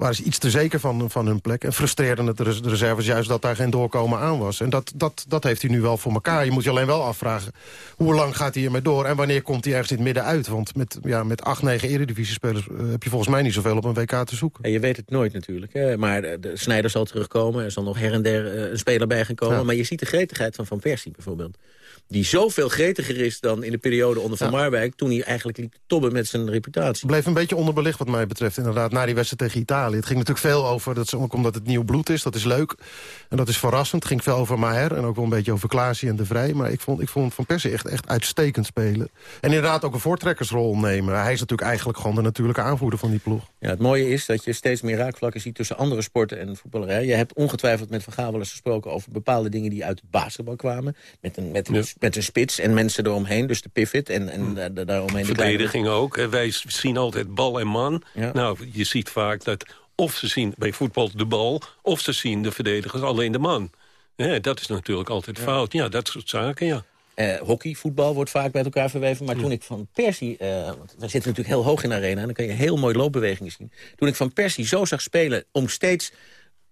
Waren ze iets te zeker van, van hun plek. En frustreerden het de, res- de reserves juist dat daar geen doorkomen aan was. En dat, dat, dat heeft hij nu wel voor elkaar. Je moet je alleen wel afvragen, hoe lang gaat hij hiermee door? En wanneer komt hij ergens in het midden uit? Want met, ja, met acht, negen eredivisiespelers eh, heb je volgens mij niet zoveel op een WK te zoeken. En je weet het nooit natuurlijk. Hè? Maar de, de Sneijder zal terugkomen. Er zal nog her en der eh, een speler bij gaan komen. Ja. Maar je ziet de gretigheid van Van Persie bijvoorbeeld. Die zoveel gretiger is dan in de periode onder Van Marwijk... toen hij eigenlijk liep te tobben met zijn reputatie. bleef een beetje onderbelicht wat mij betreft inderdaad. Na die wedstrijd tegen Italië. Het ging natuurlijk veel over, dat is ook omdat het nieuw bloed is. Dat is leuk. En dat is verrassend. Het ging veel over Maher. En ook wel een beetje over Klaasie en De Vrij. Maar ik vond, ik vond Van Persie echt, echt uitstekend spelen. En inderdaad ook een voortrekkersrol nemen. Hij is natuurlijk eigenlijk gewoon de natuurlijke aanvoerder van die ploeg. Ja, het mooie is dat je steeds meer raakvlakken ziet tussen andere sporten en voetballerij. Je hebt ongetwijfeld met Van Gaal gesproken over bepaalde dingen die uit het basketbal kwamen. Met een, met een, met een spits en mensen eromheen, dus de pivot en, en da- da- daaromheen de kleine- Verdediging ook. Wij zien altijd bal en man. Nou, je ziet vaak dat of ze zien bij voetbal de bal... of ze zien de verdedigers alleen de man. Dat is natuurlijk altijd fout. Ja, dat soort zaken, ja. Eh, hockey, voetbal wordt vaak bij elkaar verweven. Maar toen ik van Persie... eh, want we zitten natuurlijk heel hoog in de arena... en dan kan je heel mooi loopbewegingen zien. Toen ik van Persie zo zag spelen om steeds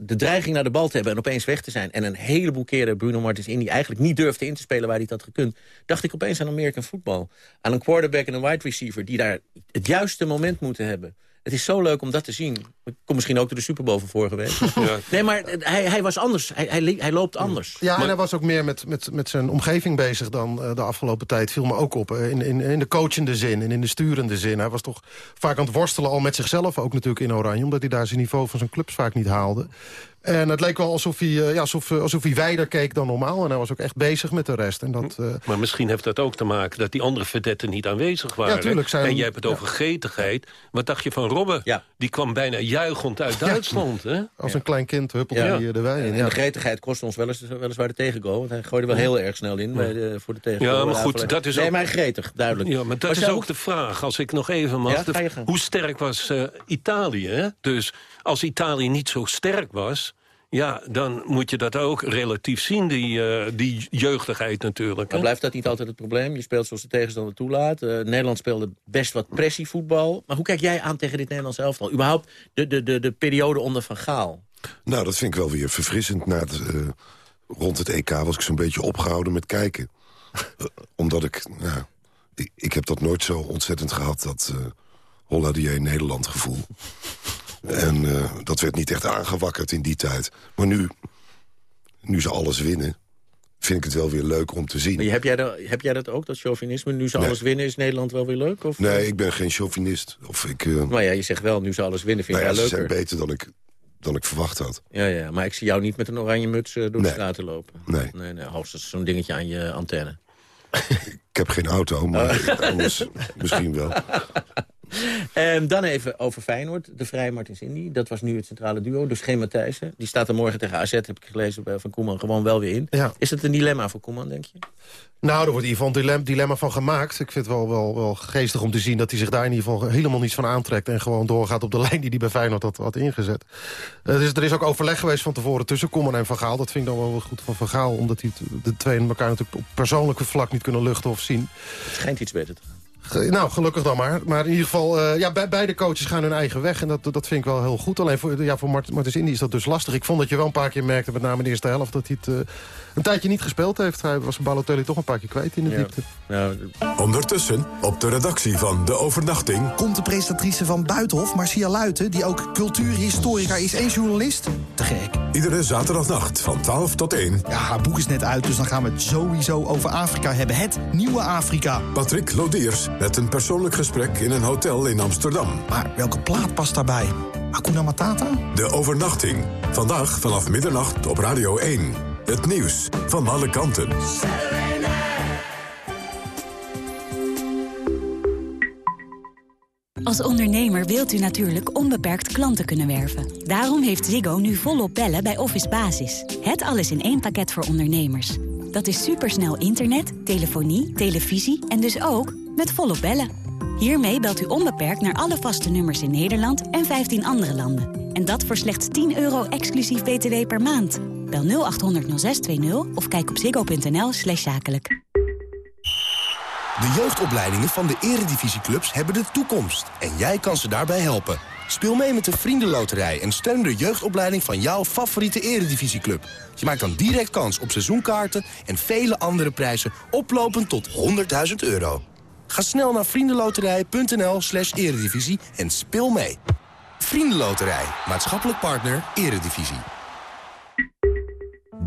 de dreiging naar de bal te hebben... en opeens weg te zijn. En een heleboel keren Bruno Martins in... die eigenlijk niet durfde in te spelen waar hij het had gekund... dacht ik opeens aan American voetbal. Aan een quarterback en een wide receiver... die daar het juiste moment moeten hebben. Het is zo leuk om dat te zien. Ik kom misschien ook door de Super Bowl van vorige week. Nee, maar eh, hij, hij was anders. Hij, hij, hij loopt anders. Ja, en hij was ook meer met, met, met zijn omgeving bezig dan eh, de afgelopen tijd. Viel me ook op. in, in, in de coachende zin en in de sturende zin. Hij was toch vaak aan het worstelen al met zichzelf. Ook natuurlijk in Oranje. Omdat hij daar zijn niveau van zijn clubs vaak niet haalde. En het leek wel alsof hij, eh, ja, alsof, eh, alsof hij wijder keek dan normaal. En hij was ook echt bezig met de rest. En dat, eh, Maar misschien heeft dat ook te maken dat die andere verdetten niet aanwezig waren. Ja, tuurlijk, zijn- En jij hebt het ja. over gretigheid. Wat dacht je van Robben? Die kwam bijna juichend uit Duitsland. Hè? als een klein kind huppelde hij eh, de wei in. En Ja. de gretigheid kostte ons wel eens, weliswaar de tegengoal. Want hij gooide wel heel erg snel in bij de, voor de tegengoal. Ja, maar goed, dat is Nee, ook- maar gretig, duidelijk. Ja, maar dat is ook de vraag, als ik nog even mag. De- hoe sterk was eh, Italië? Hè? Dus als Italië niet zo sterk was... Ja, dan moet je dat ook relatief zien, die, eh, die jeugdigheid natuurlijk. Maar blijft dat niet altijd het probleem? Je speelt zoals de tegenstander toelaat. Eh, Nederland speelde best wat pressievoetbal. Maar hoe kijk jij aan tegen dit Nederlands elftal? Überhaupt de, de, de, de periode onder Van Gaal. Nou, dat vind ik wel weer verfrissend. Na het, eh, rond het EK was ik zo'n beetje opgehouden met kijken. Omdat ik, nou, ik... Ik heb dat nooit zo ontzettend gehad, dat uh, Holladier Nederland gevoel. En eh, dat werd niet echt aangewakkerd in die tijd. Maar nu, nu ze alles winnen, vind ik het wel weer leuk om te zien. Maar heb, jij dat, heb jij dat ook, dat chauvinisme? Nu ze Nee. alles winnen, is Nederland wel weer leuk? Of? Nee, ik ben geen chauvinist. Of ik, eh, Maar ja, je zegt wel, nu ze alles winnen, vind nou je ja, dat ze leuker. zijn beter dan ik, dan ik verwacht had. Ja, ja, maar ik zie jou niet met een oranje muts eh, door de Nee. straten lopen. Nee. Nee, nee hoogstens zo'n dingetje aan je antenne. Ik heb geen auto, maar Oh. anders misschien wel. Ehm, dan even over Feyenoord. De Vrij Martins Indy. Dat was nu het centrale duo. Dus geen Matthijssen. Die staat er morgen tegen AZ, heb ik gelezen bij Van Koeman, gewoon wel weer in. Ja. Is het een dilemma voor Koeman, denk je? Nou, er wordt in ieder geval een dilem- dilemma van gemaakt. Ik vind het wel, wel, wel geestig om te zien dat hij zich daar in ieder geval helemaal niets van aantrekt... en gewoon doorgaat op de lijn die hij bij Feyenoord had, had ingezet. Eh, dus er is ook overleg geweest van tevoren tussen Koeman en Van Gaal. Dat vind ik dan wel goed van Van Gaal, omdat die, de twee elkaar natuurlijk op persoonlijke vlak niet kunnen luchten of zien. Het schijnt iets beter te gaan. Nou, gelukkig dan maar. Maar in ieder geval, eh, ja, be- beide coaches gaan hun eigen weg. En dat, dat vind ik wel heel goed. Alleen voor, ja, voor Mart Martens Indy is dat dus lastig. Ik vond dat je wel een paar keer merkte, met name in de eerste helft... dat hij het eh, een tijdje niet gespeeld heeft. Hij was Balotelli toch een paar keer kwijt in de Ja. diepte. Ondertussen, op de redactie van De Overnachting... Komt de presentatrice van Buitenhof, Marcia Luiten... die ook cultuurhistorica is en journalist? Te gek. Iedere zaterdagnacht van 12 tot 1. Ja, haar boek is net uit, dus dan gaan we het sowieso over Afrika hebben. Het nieuwe Afrika. Patrick Lodiers met een persoonlijk gesprek in een hotel in Amsterdam. Maar welke plaat past daarbij? Hakuna Matata? De Overnachting. Vandaag vanaf middernacht op Radio 1. Het nieuws van alle kanten. Als ondernemer wilt u natuurlijk onbeperkt klanten kunnen werven. Daarom heeft Ziggo nu volop bellen bij Office Basis. Het alles in één pakket voor ondernemers. Dat is supersnel internet, telefonie, televisie en dus ook met volop bellen. Hiermee belt u onbeperkt naar alle vaste nummers in Nederland en 15 andere landen. En dat voor slechts 10 euro exclusief btw per maand. Bel 0800 0620 of kijk op ziggo.nl slash zakelijk. De jeugdopleidingen van de eredivisieclubs hebben de toekomst. En jij kan ze daarbij helpen. Speel mee met de Vriendenloterij en steun de jeugdopleiding van jouw favoriete eredivisieclub. Je maakt dan direct kans op seizoenkaarten en vele andere prijzen oplopend tot 100.000 euro. Ga snel naar vriendenloterij.nl slash eredivisie en speel mee. Vriendenloterij, maatschappelijk partner, eredivisie.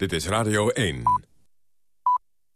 Dit is Radio 1.